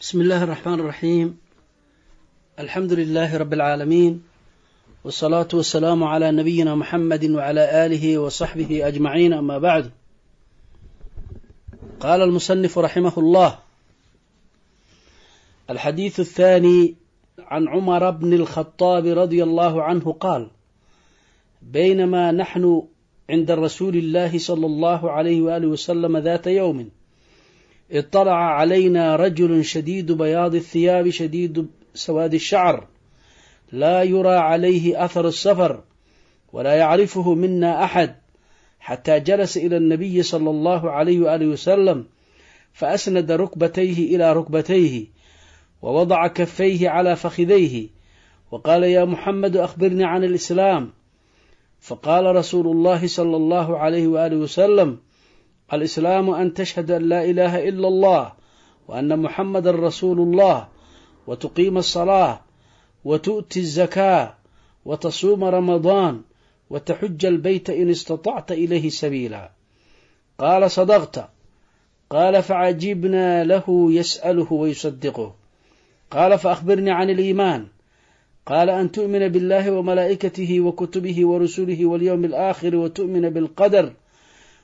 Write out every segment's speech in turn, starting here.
بسم الله الرحمن الرحيم الحمد لله رب العالمين والصلاة والسلام على نبينا محمد وعلى آله وصحبه أجمعين أما بعد قال المصنف رحمه الله الحديث الثاني عن عمر بن الخطاب رضي الله عنه قال بينما نحن عند رسول الله صلى الله عليه وآله وسلم ذات يوم اطلع علينا رجل شديد بياض الثياب شديد سواد الشعر لا يرى عليه أثر السفر ولا يعرفه منا أحد حتى جلس إلى النبي صلى الله عليه وآله وسلم فأسند ركبتيه إلى ركبتيه ووضع كفيه على فخذيه وقال يا محمد أخبرني عن الإسلام فقال رسول الله صلى الله عليه وآله وسلم alislaamu an tashhada an laa ilaaha ila allah wa ana muxamada rasuulu اllah wa tuqiima asalaa wa tu'ti azakaa wa tasuuma ramadaan wa taxuja albayta in istatacta ilayhi sabiila qaala sadaqta qaala facajibnaa lahu yas'aluhu wayusadiquh qaala faahbirnii can aliimaan qaala an tu'mina biاllahi wa malaa'ikatihi wa kutubihi wa rusulihi walyowmi alaakhiri wa tu'mina bilqadar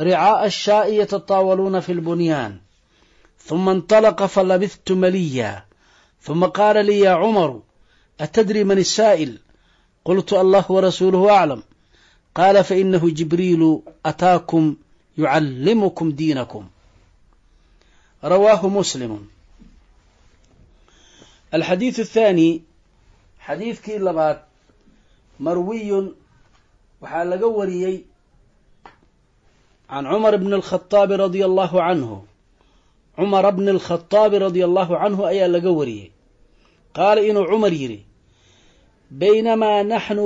رعاء الشاء يتطاولون في البنيان ثم انطلق فلبثت مليا ثم قال لي يا عمر أتدري من السائل قلت الله ورسوله أعلم قال فإنه جبريل أتاكم يعلمكم دينكم رواه مسلم الحديث الثاني حديث كي لبات مروي waxaa laga wariyey can cumar bni alkhaaabi radia allaahu canhu cumara bni alkhadaabi radia allaahu canhu ayaa laga wariyey qaala inuu cumar yidhi baynamaa naxnu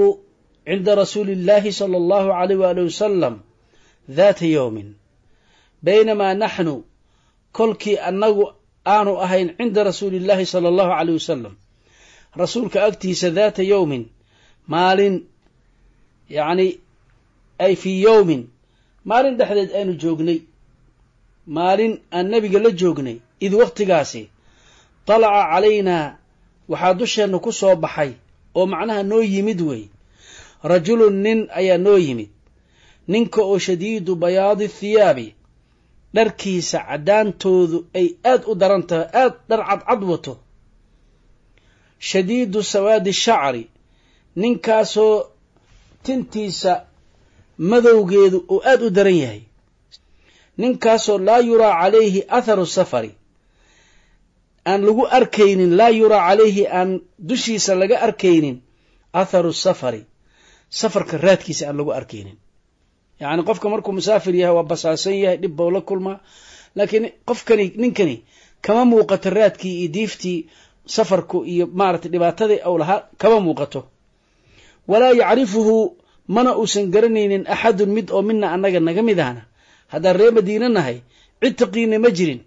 cinda rasuuli illaahi sala allahu alayh waali wasalam daata yowmin baynamaa naxnu kolkii annagu aanu ahayn cinda rasuuliillaahi sala allahu alayh wasalam rasuulka agtiisa daata yowmin maalin yacni ay fii yowmin maalin dhexdeed aynu joognay. Maalin aan nebiga la joognay id wakhtigaasi dalaca calaynaa waxaa dusheenna ku soo baxay oo macnaha noo yimid wey. Rajulun nin ayaa noo yimid. Ninka oo shadiidu bayaadi thiyaabi dharkiisa caddaantoodu ay aad u daran tahay aad dhar cadcad wato. Shadiidu sawaadi shacri ninkaasoo tintiisa madowgeedu uu aad u daran yahay. Ninkaasoo laa yuraa calayhi atharu safari. Aan lagu arkaynin laa yuraa calayhi aan dushiisa laga arkaynin atharu safari. Safarka raadkiisa aan lagu arkaynin. Yacni qofka markuu musaafir yahay waa basaasan yahay dhib bou la kulmaa laakiin qofkani ninkani kama muuqato raadkii iyo diiftii safarku iyo maaragtay dhibaatadii ou lahaa kama muuqato. Walaa yacrifuhu mana uusan garanaynin axadun mid oo mina annaga naga mid ahna. Haddaan ree madiina nahay cid taqiina ma jirin.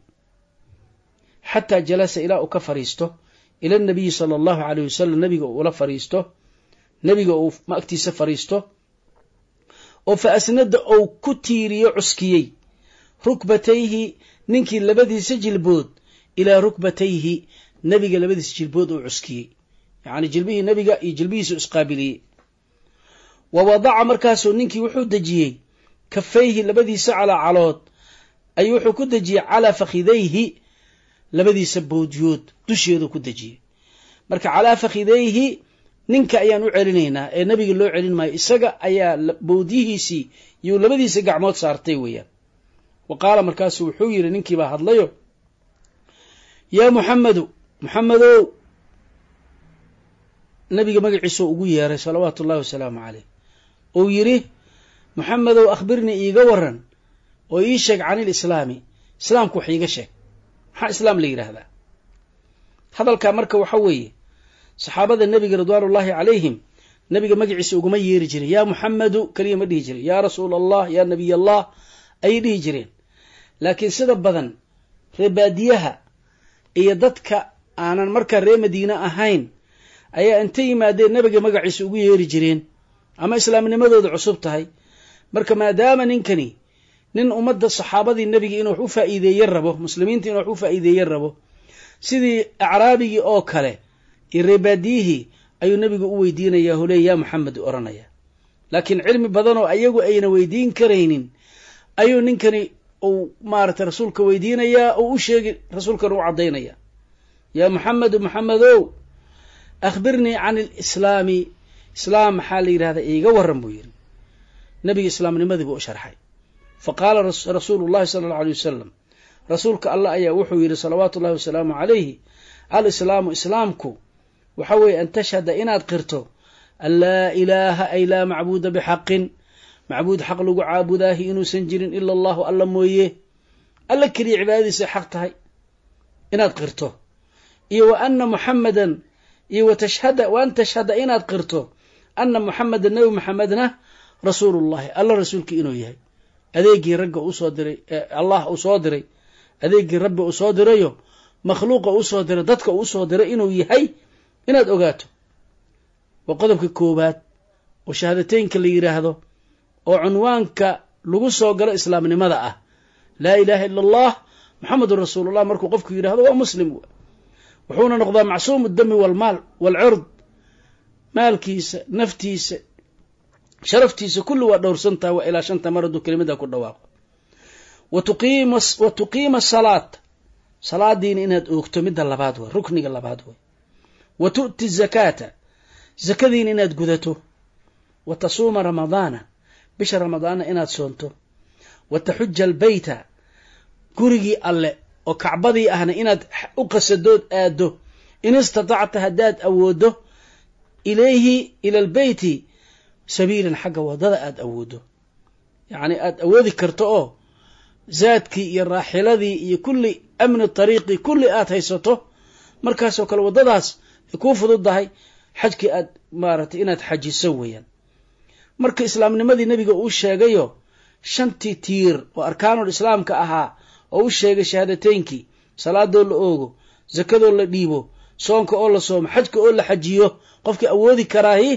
Xataa jalasa ilaa uu ka fariisto ila nabiyi sala allahu alayh wasalam nabiga uula fariisto nebiga uu agtiisa fariisto oo fa asnada ou ku tiiriyo cuskiyey. Rukbatayhi ninkii labadiisa jilbood ilaa rukbatayhi nebiga labadiisa jilbood uu cuskiyey. Yacni jilbihii nebiga iyo jilbihiisu isqaabiliyey wa wadaca markaasuu ninkii wuxuu dejiyey kafayhi labadiisa calaa calood. Ayuu wuxuu ku dejiyey calaa fakhidayhi labadiisa boodyood dusheedu ku dejiyey. Marka calaa fakhidayhi ninka ayaan u celinaynaa. Ee nebiga loo celin maayo isaga ayaa boodyihiisii yuu labadiisa gacmood saartay weeyaan. Wa qaala markaasu wuxuu yidhi ninkii baa hadlayo yaa muxamedu muxamedow nabiga magaciisoo ugu yeeray salawaatu ullahi wasalaamu caleyh uu yidhi moxamedow akhbirnii iiga waran oo ii sheeg can ilislaami islaamku wax iiga sheeg. Maxaa islaam la yidhaahdaa? Hadalkaa marka waxa weeye saxaabada nebiga ridwaanullaahi calayhim nebiga magaciisa uguma yeeri jirin yaa muxamedu keliya ma dhihi jirin yaa rasuul allah yaa nabiy allah ayay dhihi jireen. Laakiin sida badan ree baadiyaha iyo dadka aanan markaa ree madiine ahayn ayaa inta yimaadeen nebiga magaciisa ugu yeeri jireen ama islaamnimadooda cusub tahay. Marka maadaama ninkani nin ummadda saxaabadii nebiga inuu wax u faa'iideeye rabo muslimiinta inuu wax u faa'iideeye rabo sidii acraabigii oo kale iyo reebaadiyihii ayuu nebigu u weydiinayaa holey yaa maxamed u odhanaya laakiin cilmi badanoo ayagu ayna weydiin karaynin ayuu ninkani uu maaragtay rasuulka weydiinayaa oo u sheegi rasuulkana u caddaynaya yaa maxamedu maxamedow akhbirnii can alislaami islaam maxaa la yidhahdaa iiga warran buu yidhi. Nebiga islaamnimadii buu u sharxay. Fa qaala rasuulu llahi sala allau alay wasalam rasuulka allah ayaa wuxuu yidhi salawaatu ullahi wasalaamu calayhi alislaamu islaamku waxa weeye an tashhada inaad qirto an laa ilaaha ay laa macbuuda bixaqin. Macbuud xaq lagu caabudaahi inuusan jirin ila allahu alla mooye. Alla keliya cibaadadiisa xaq tahay inaad qirto. Iyo wa ana muxamedan iyo watashhada wa an tashhada inaad qirto ana muxamedan nebi maxamedna rasuulullahi. Alla rasuulkii inuu yahay. Adeegii ragga u soo diray allah uu soo diray. Adeegii rabbi uu soo dirayo makhluuqa u soo diray dadka uu u soo diray inuu yahay inaad ogaato. Waa qodobka koowaad oo shahaadateynka la yidhaahdo oo cunwaanka lagu soo galo islaamnimada ah. Laa ilaaha ila allah maxamedun rasuulullah markuu qofku yidhahdo waa muslim. Wuxuuna noqdaa macsuumu dami walmaal waalcird maalkiisa naftiisa sharaftiisa kulli waa dhowrsantaha waa ilaa shanta mar hadduu kelimada ku dhawaaqo. Wa tuqiima salaat salaadiina inaad oogto midda labaad way rukniga labaad way wa tu'ti zakaata. Zakadiina inaad gudato. Wa tasuuma ramadaana. Bisha ramadaana inaad soonto. Wa taxuja albeyta gurigii alle oo kacbadii ahna inaad u qasadood aaddo in istatacta haddaad awooddo ilayhi ila albeyti sabiilan xagga waddada aada awooddo yacni aada awoodi karto oo zaadkii iyo raaxiladii iyo kulli amni tariiqii kulli aad haysato markaasoo kale waddadaas ay kuu fududdahay xajkii aad maaragtay inaad xajiso weeyaan. Marka islaamnimadii nebiga uu sheegayo shantii tiir oo arkaanul islaamka ahaa oo u sheegay shahaadateynkii salaadoo la oogo zakadoo la dhiibo soonka oo la soomo xajka oo la xajiyo qofkii awoodi karaahi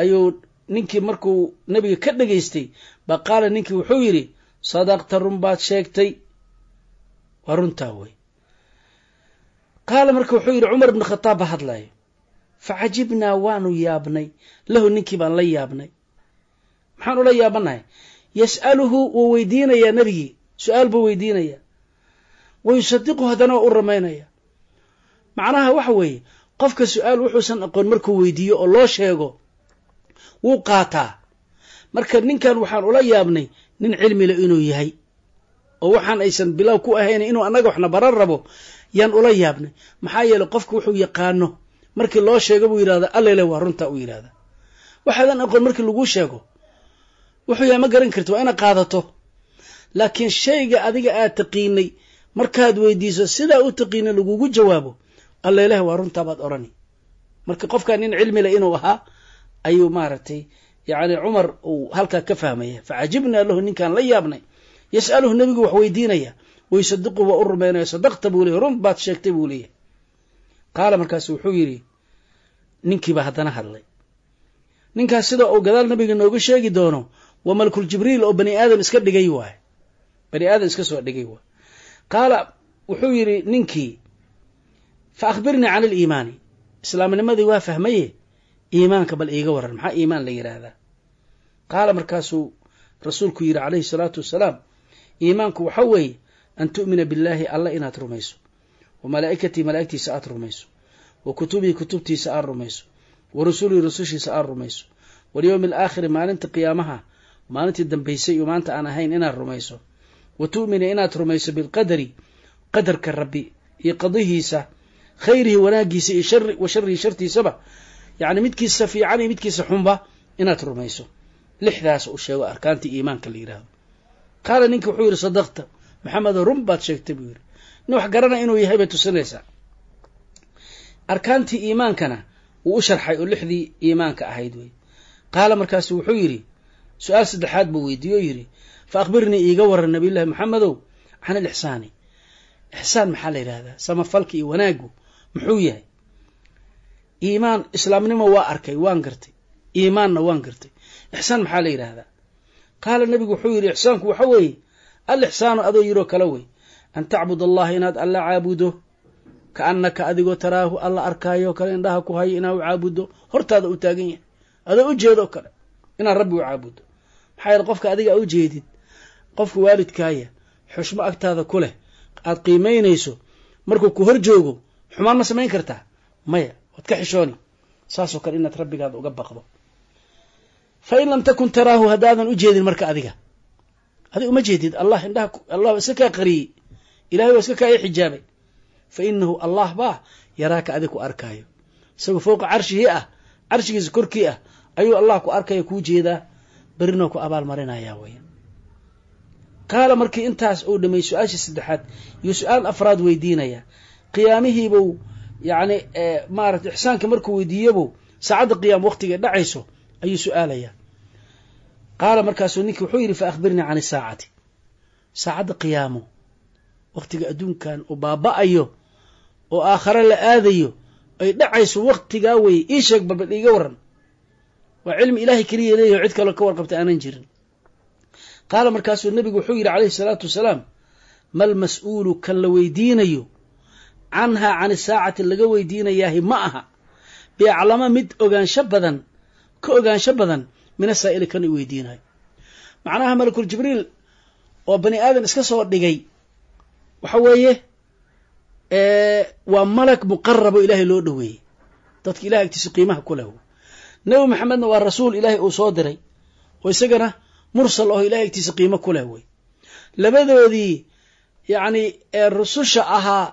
ayuu ninkii markuu nebiga ka dhegaystay baa qaala ninkii wuxuu yidhi sadaqta run baad sheegtay. Waa runtaa wey qaala marka wuxuu yidhi cumar ibnu khataab baa hadlayo fa cajibnaa waanu yaabnay lahu ninkii baan la yaabnay. Maxaan ula yaabanahay? Yas'aluhu wuu weydiinayaa nebigii su'aal buu weydiinayaa. Wa yusadiqu haddana waa u ramaynaya macnaha waxa weeye qofka su'aal wuxuusan aqoon markuu weydiiyo oo loo sheego wuu qaataa. Marka ninkan waxaan ula yaabnay nin cilmile inuu yahay oo waxaan aysan bilow ku ahayn inuu annaga waxna baran rabo yaan ula yaabnay. Maxaa yeeley qofka wuxuu yaqaano markii loo sheego buu yidhahda allele waa runtaa uu yidhahda waxaadan aqoon markii laguu sheego wuxuu yahay ma garan karti waa inaad qaadato. Laakiin shayga adiga aad taqiinay markaad weydiiso sidaa u taqiinay lagugu jawaabo alleleh waa runtaa baad odhani marka qofkan nin cilmile inuu ahaa ayuu maaragtay yacni cumar uu halkaa ka fahmaya. Facajibnaa lahu ninkaan la yaabnay. Yas'aluhu nebigu wax weydiinaya wayusadiqu waa u rumaynaya sadaqta buu leeyay run baad sheegtay buu leeyahy qaala markaasu wuxuu yidhi ninkiiba haddana hadlay. Ninkaas sida uu gadaal nabiga nooga sheegi doono waa malakul jibriil oo bani aadam iska dhigay waay bani aadam iska soo dhigay waay qaala wuxuu yidhi ninkii fa akhbirnii can aliimaani islaamnimadii waa fahmaye iimaanka bal iiga waran. maxaa iimaan la yidhaahdaa qaala markaasuu rasuulku yidhi calayhi salaatu wasalaam iimaanku waxa weeye an tu'mina billaahi alla inaad rumayso wa malaa'ikatii malaa'igtiisa aad rumayso wa kutubihi kutubtiisa aad rumayso wa rusulihi rusushiisa aad rumayso walyowmi alaakhiri maalinta qiyaamaha maalintii dambaysay iyo maanta aan ahayn inaad rumayso wa tu'mina inaad rumayso bilqadari qadarka rabbi iyo qadihiisa khayrihi wanaagiisa iyo shari wa sharihi shartiisaba yacni midkiisa fiican iyo midkiisa xunba inaad rumayso. Lixdaas uu sheego arkaantii iimaanka la yidhaahdo qaala ninki wuxuu yidhi sadaqta. Maxamedo run baad sheegtay buu yidhi. Nin wax garana inuu yahay bay tusinaysaa. Arkaantii iimaankana wuu u sharxay oo lixdii iimaanka ahayd wey qaala markaasu wuxuu yidhi su'aal saddexaad buu weydiiye oo yidhi fa akhbirnii iiga waran nabiyullahi maxamedow can alixsaani. Ixsaan maxaa la yidhahdaa samafalka iyo wanaaggu muxuu yahay? Iimaan islaamnimo waa arkay waan gartay. Iimaanna waan gartay. Ixsaan maxaa la yidhaahdaa? Qaala nabigu wuxuu yidhi ixsaanku waxa weeye al ixsaanu adoo yiroo kale wey an tacbud allaha inaad alla caabudo ka annaka adigoo taraahu alla arkaayo kale indhaha ku hayo inaad u caabudo hortaada u taagan yahay. Adoo u jeedo kale inaad rabbi u caabudo. Maxaa yeele qofka adiga u jeedid qofka waalidkaaya xushmo agtaada ku leh aad qiimaynayso markuu ku hor joogo xumaan ma samayn kartaa? Maya waad ka xishooni. Saasoo kale inaad rabbigaada uga baqdo. Fa in lam takun taraahu haddaadan u jeedin marka adiga. Adiga uma jeedid allah indhaha allah iska kaa qariyey. Ilahay waa iska kaa xijaabay. Fa inahu allah baa yaraaka adig ku arkaayo. Isagoo fowqa carshihii ah carshigiisa korkii ah ayuu allah ku arkaya kuu jeedaa. Berinoo ku abaalmarinayaa weya qaala markii intaas uu dhamay su'aashii saddexaad iyo su'aal afraad weydiinaya qiyaamihiibuu yacni maarata ixsaanka markuu weydiiyabuu saacadda qiyaam waqtiga dhacayso ayuu su'aalayaa qaala markaasuu ninkii wuxuu yidhi fa can isaacati saacadda qiyaamo waqtiga adduunkan uu baaba'ayo oo aakhare la aadayo ay dhacayso waqtigaa weye ii sheeg balbal iiga waran. Waa cilmi ilaahay keliya leeyahy cid kaloo ka warqabta aanan jirin. Qaala markaasuu nebigu wuxuu yidhi calayhi salaatu wasalaam mal mas'uulu kan la weydiinayo canhaa can isaacati laga weydiinayaahi ma aha. Biaclama mid ogaansho badan ka ogaansho badan mina saa'ili kan i weydiinayo macnaha malakul jibriil oo bani aadan iska soo dhigay waxa weeye waa malag muqarabo ilaahay loo dhoweeyey. Dadka ilahay agtiisa qiimaha ku leh nebi maxamedna waa rasuul ilaahay uu soo diray oo isagana mursal aho ilahay agtiisa qiimo ku leh wey labadoodii yacni rususha ahaa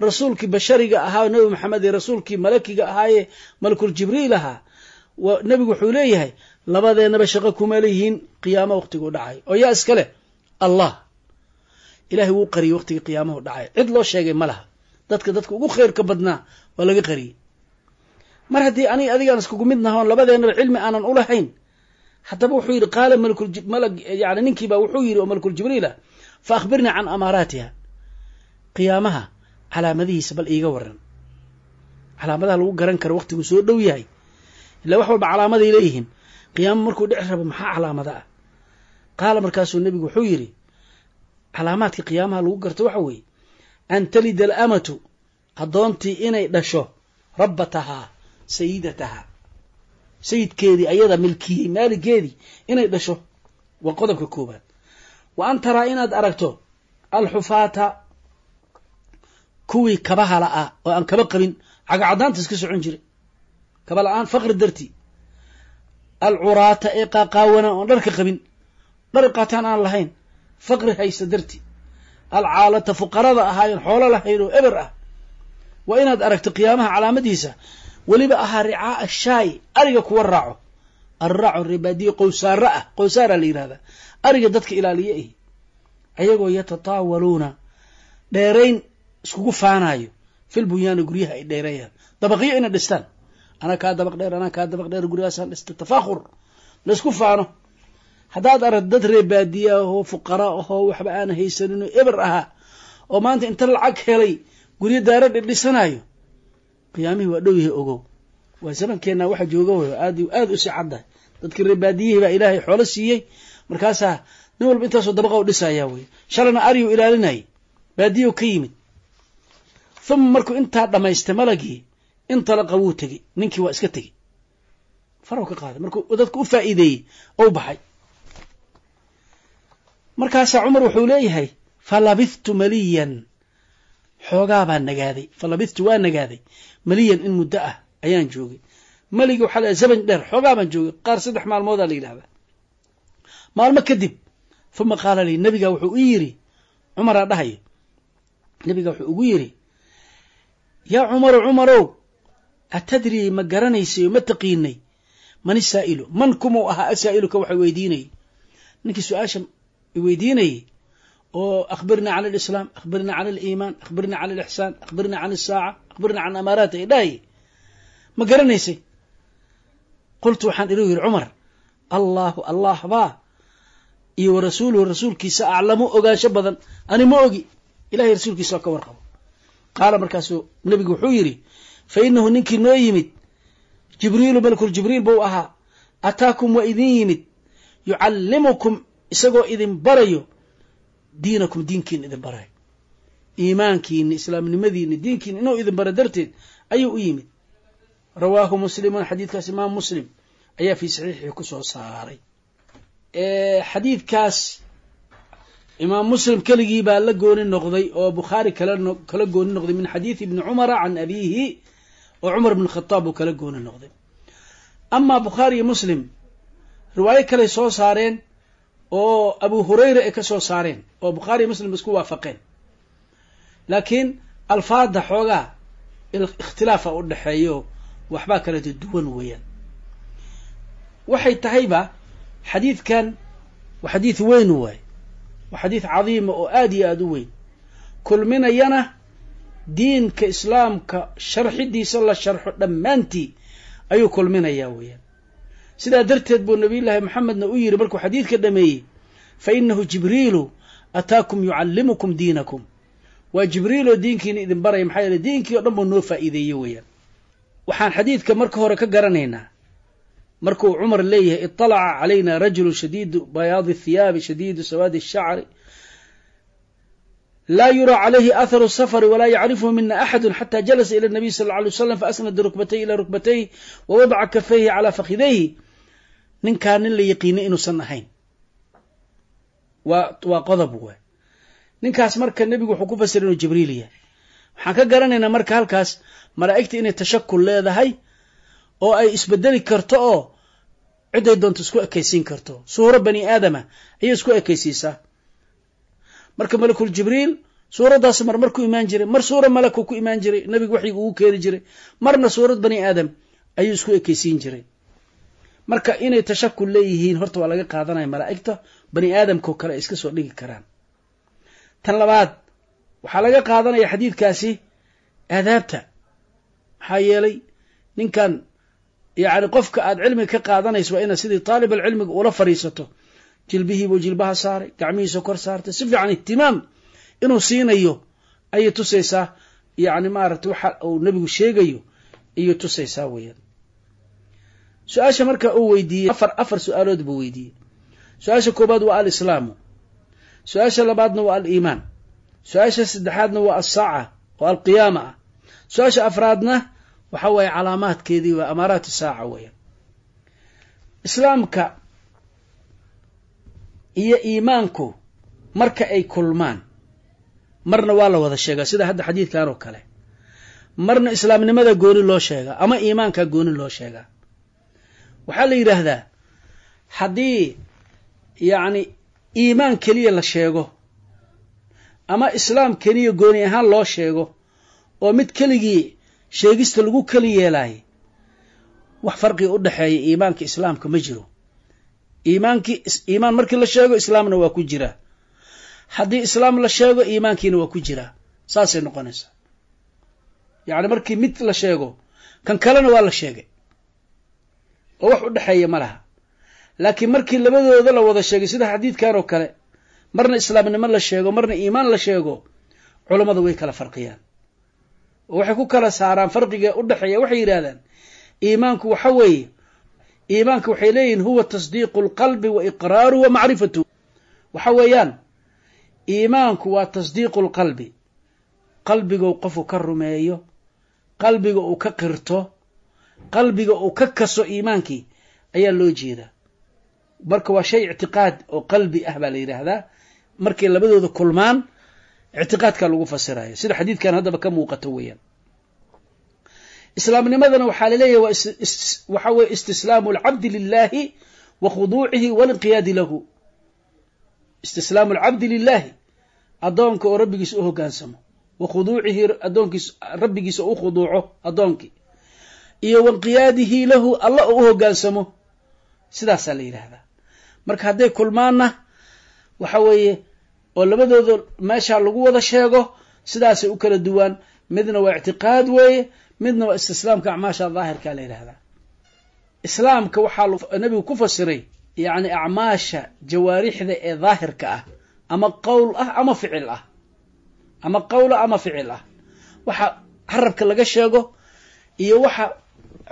rasuulkii bashariga ahaa nebi maxamed iyo rasuulkii malakiga ahaaye malakul jibriil ahaa nebigu wuxuu leeyahay labadeennaba shaqo kuma leyihiin qiyaamo waqtigu dhacay. oo yaa iska leh allah ilahay wuu qariyey waqtigii qiyaamahu dhacay. Cid loo sheegay ma laha. Dadka dadka ugu khayrka badnaa waa laga qariyey. Mar haddii anig adigaan iskugu mid nahoon labadeennaba cilmi aanan u lahayn haddaba wuxuu yidhi qaala malkulmalag yani ninkiiba wuxuu yidhi oo malakul jibriil ah fa akhbirnii can amaaraatiha. Qiyaamaha calaamadihiisa bal iiga waran calaamadaha lagu garan karo waqtigu soo dhow yahay. Illa wax walba calaamaday leeyihiin. Qiyaamo markuu dhici rabo maxaa calaamada ah? Qaala markaasuu nebigu wuxuu yidhi calaamaadka qiyaamaha lagu garto waxa weeye an talida alamatu addoontii inay dhasho rabbatahaa sayidatahaa sayidkeedii ayada milkiyey maaligeedii inay dhasho. Waa qodobka koobaad wa an taraa inaad aragto alxufaata kuwii kabaha la-aa oo aan kaba qabin cagacadaanta iska socon jiray. Kaba la'aan faqri dartii alcuraata ee qaaqaawana oon dharka qabin dhar qaataan aan lahayn faqri haysta dartii alcaalata fuqarada ahaayoon xoolo lahayn oo eber ah. Waa inaad aragto qiyaamaha calaamadiisa weliba ahaa ricaa'a shaay ariga kuwa raaco. Alraaco ribaadiye qowsaara ah qowsaara la yihahdaa ariga dadka ilaaliye ahi ayagoo yatataawaluuna dheerayn iskugu faanayo fil bunyaani guryaha ay dheereeyaan. Dabaqyo inay dhistaan. Anaa kaa dabaq dheer anaa kaa dabaq dheer guryahaasaan dhista tafaakur laysku faano. Haddaad aragto dad reebaadiye ahoo fuqara ahoo waxba aana haysaninoo eber ahaa oo maanta inta lacag helay guryo daara dhidhisanayo qiyaamihii waa dhow yahay ogow. Waa zamankeenna waxa jooga way aad aada u sii caddahay dadkii reebaadiyihii baa ilaahay xoolo siiyey. Markaasaa nin walba intaasoo dabaqa u dhisaya wey shalana ariyu ilaalinayay baadiyo ka yimid uma markuu intaa dhamaystay malagii intalaqa wuu tegey ninkii waa iska tegey faraw ka qaaday markuu dadka u faa'iideeyey ou baxay. Markaasaa cumar wuxuu leeyahay falabithtu maliyan. Xoogaa baan nagaaday. Falabithtu waa nagaaday. Maliyan in muddo ah ayaan joogay. Maligi waxaa la zaban dheer xoogaa baan joogay. Qaar saddex maalmoodaa la yidhahdaa maalmo kadib uma qaala lii nabiga wuxuu ii yidhi cumaraa dhahayo nabiga wuxuu ugu yidhi yaa cumaru cumarow atadrii ma garanaysay oo ma taqiinay? Man isaa'ilu man kumuu ahaa asaa'iluka waxa weydiinayay ninkii su'aasha weydiinayay oo akhbirnii can alislaam akhbirnii can aliimaan akhbirnii can alixsaan akhbirnii can asaaca akhbirna can amaaraati ay dhahay. Ma garanaysay? Qultu waxaan ilu yidhi cumar allahu allah baa iyo wa rasuuluhu rasuulkiisa aclamu ogaansho badan. Ani ma ogi ilahay rasuulkiisa waa ka warqabo qaala markaasuu nebigu wuxuu yidhi fa inahu ninkii noo yimid jibriilu malkul jibriil buu ahaa ataakum waa idin yimid yucallimukum isagoo idin barayo diinakum diinkiina idin barayo iimaankiini islaamnimadiini diinkiina inuu idin baro darteed ayuu u yimid. Rawaahu muslimun xadiidkaas imaam muslim ayaa fii saxiixii ku soo saaray. Xadiidkaas imaam muslim keligii baa la gooni noqday oo bukhaari kala gooni noqday min xadiidi ibni cumara can abiihi oo cumar bn khataab uu kala gooni noqday. Amaa bukhaari iyo muslim riwaayo kaley soo saareen oo abu hurayra ay ka soo saareen oo bukhaari iyo muslim isku waafaqeen. Laakiin alfaada xoogaa ikhtilaafa u dhexeeyo waxbaa kala duwan weeyaan. Waxay tahayba xadiidkan xadiid weyn waay waa xadiid cadiima oo aada iyo aada u weyn. Kulminayana diinka islaamka sharxidiisa la sharxo dhammaantii ayuu kulminayaa weeyaan. Sidaa darteed buu nabiyullaahi maxamedna u yidhi markuu xadiidka dhameeyey fa inahu jibriilu ataakum yucallimukum diinakum. Waa jibriil oo diinkiina idin baraya maxaa yeele diinkii o dhan buu noo faa'iideeye weeyaan. Waxaan xadiidka marka hore ka garanaynaa markuu cumar leeyahay iطalaca calayna rajulu shadiidu bayaadi اthiyaabi shadiidu sawaadi الshacri laa yuraa calayhi atharu safari walaa yacrifhu mina axadu xata jalasa ila nabiy sal lla alay waslam faasnada rukbatayhi ila rukbatayhi wawadaca kafayhi calaa fakidayhi ninkaa nin la yaqiinay inuusan ahayn waa waa qodob waay ninkaas marka nebigu wuxuu ku fasiray inuu jibriil yahay waxaan ka garanaynaa marka halkaas malaa'igta inay tashakul leedahay oo ay isbedeli karto oo ciday doonto isku ekaysiin karto. Suuro bani aadama ayay isku ekaysiisaa marka malakul jibriil suuraddaas mar mar ku imaan jiray mar suura malaku ku imaan jiray nebigu waxyigu ugu keeni jiray marna suurad bani aadam ayuu isku ekaysiin jiray. Marka inay tashakul leeyihiin horta waa laga qaadanaya malaa'igta bani aadamkao kale ay iska soo dhigi karaan. Tan labaad waxaa laga qaadanaya xadiidkaasi aadaabta. Maxaa yeelay ninkan yacni qofka aad cilmiga ka qaadanayso waa inaad sidii taalib alcilmiga ula fadhiisato jilbihiibuu jilbaha saaray gacmihiisa kor saartay si fiican ihtimaam inuu siinayo ayay tusaysaa yacni maaragtay waxa uu nebigu sheegayo ayay tusaysaa weeyaan. Su'aasha marka uu weydiiyey afar afar su'aalood buu weydiiyey. Su'aasha koobaad waa alislaamu su'aasha labaadna waa aliimaan su'aasha saddexaadna waa alsaaca oo alqiyaama. Ah su'aasha afraadna waxa weeye calaamaadkeedii waa amaaraat saaca weeyaan islaamka iyo iimaanku marka ay kulmaan marna waa la wada sheegaa. Sida hadda xadiidkan oo kale. Marna islaamnimada gooni loo sheegaa ama iimaanka gooni loo sheegaa. Waxaa la yidhaahdaa haddii yacni iimaan keliya la sheego ama islaam keliya gooni ahaan loo sheego oo mid keligii sheegista lagu keli yeelaayay wax farqiga u dhexeeya iimaanka islaamka ma jiro. Iimaankii iimaan markii la sheego islaamna waa ku jiraa haddii islaam la sheego iimaankiina waa ku jiraa saasay noqonaysaa. Yacni markii mid la sheego kan kalena waa la sheegay. Oo wax u dhexeeya ma laha. Laakiin markii labadooda la wada sheegay sida xadiidkan oo kale marna islaamnimo la sheego marna iimaan la sheego culammadu way kala farqiyaan oo waxay ku kala saaraan farqiga u dhexeeya waxay yidhahdaan iimaanku waxa weeye iimaanka waxay leeyihiin huwa tasdiiqu lqalbi wa iqraaruhu wa macrifatuhu waxa weeyaan iimaanku waa tasdiiqu lqalbi qalbiga uu qofku ka rumeeyo qalbiga uu ka qirto qalbiga uu ka kaso iimaankii ayaa loo jeedaa. Marka waa shay ictiqaad oo qalbi ah baa la yidhaahdaa. Markay labadooda kulmaan ictiqaadkaa lagu fasiraya sida xadiidkan haddaba ka muuqato weeyaan. Islaamnimadana waxaa la leeyahay waxa weye istislaamu alcabdi lilahi wa khuduucihi walinqiyaadi lahu. Istislaamu alcabdi lilahi addoonka oo rabbigiisa u hogaansamo. Wa khuduucihi adoonkiis rabbigiisa u khuduuco addoonkii iyo wainqiyaadihi lahu alla oo u hogaansamo. Sidaasaa la yidhaahdaa. Marka hadday kulmaanna waxa weeye oo labadooda meeshaa lagu wada sheego sidaasay u kala duwaan midna waa ictiqaad weeye midna waa istislaamka acmaasha daahirkaa la yidhahdaa islaamka waxaa nabigu ku fasiray yacni acmaasha jawaarixda ee daahirka ah ama qowl ah ama ficil ah. Ama qowla ama ficil ah. Waxa carabka laga sheego iyo waxa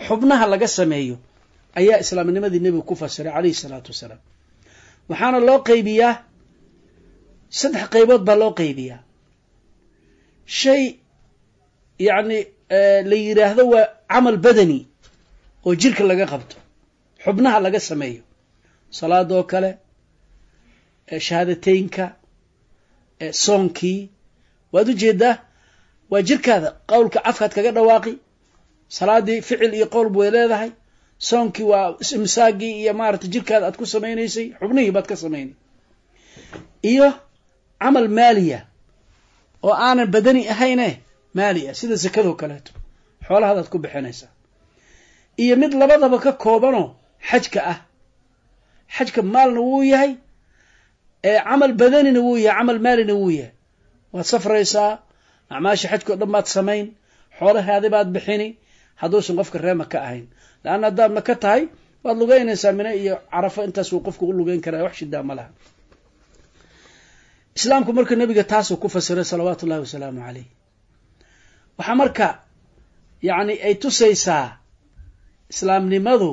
xubnaha laga sameeyo ayaa islaamnimadii nebigu ku fasiray calayhi salaatu wasalaam. Waxaana loo qeybiyaa saddex qaybood baa loo qeybiyaa shay yacni la yidhaahdo waa camal badani oo jirka laga qabto xubnaha laga sameeyo salaadoo kale shahaadateynka soonkii. Waad u jeedaa waa jirkaada qowlka cafkaad kaga dhawaaqi salaadii ficil iyo qowl way leedahay soonkii waa imsaagii iyo maarata jirkaada aad ku samaynaysay xubnihii baad ka samaynay iyo camal maaliya oo aanan badani ahayne maali ah sida sakadoo kaleeto. Xoolahadaad ku bixinaysaa iyo mid labadaba ka koobanoo xajka ah. Xajka maalna wuu yahay camal badanina wuu yahay camal maalina wuu yahay. Waad safraysaa acmaasha xajka o dhan baad samayn xoolahaadi baad bixini hadduusan qofka reema ka ahayn. Leanna haddaad maka tahay waad lugeynaysaa mine iyo carafo intaas wuu qofku u lugeyn karaa wax shidaa ma laha islaamku marka nebiga taasuu ku fasiray salawaatu ullahi wasalaamu caleyh waxaa marka yacni ay tusaysaa islaamnimadu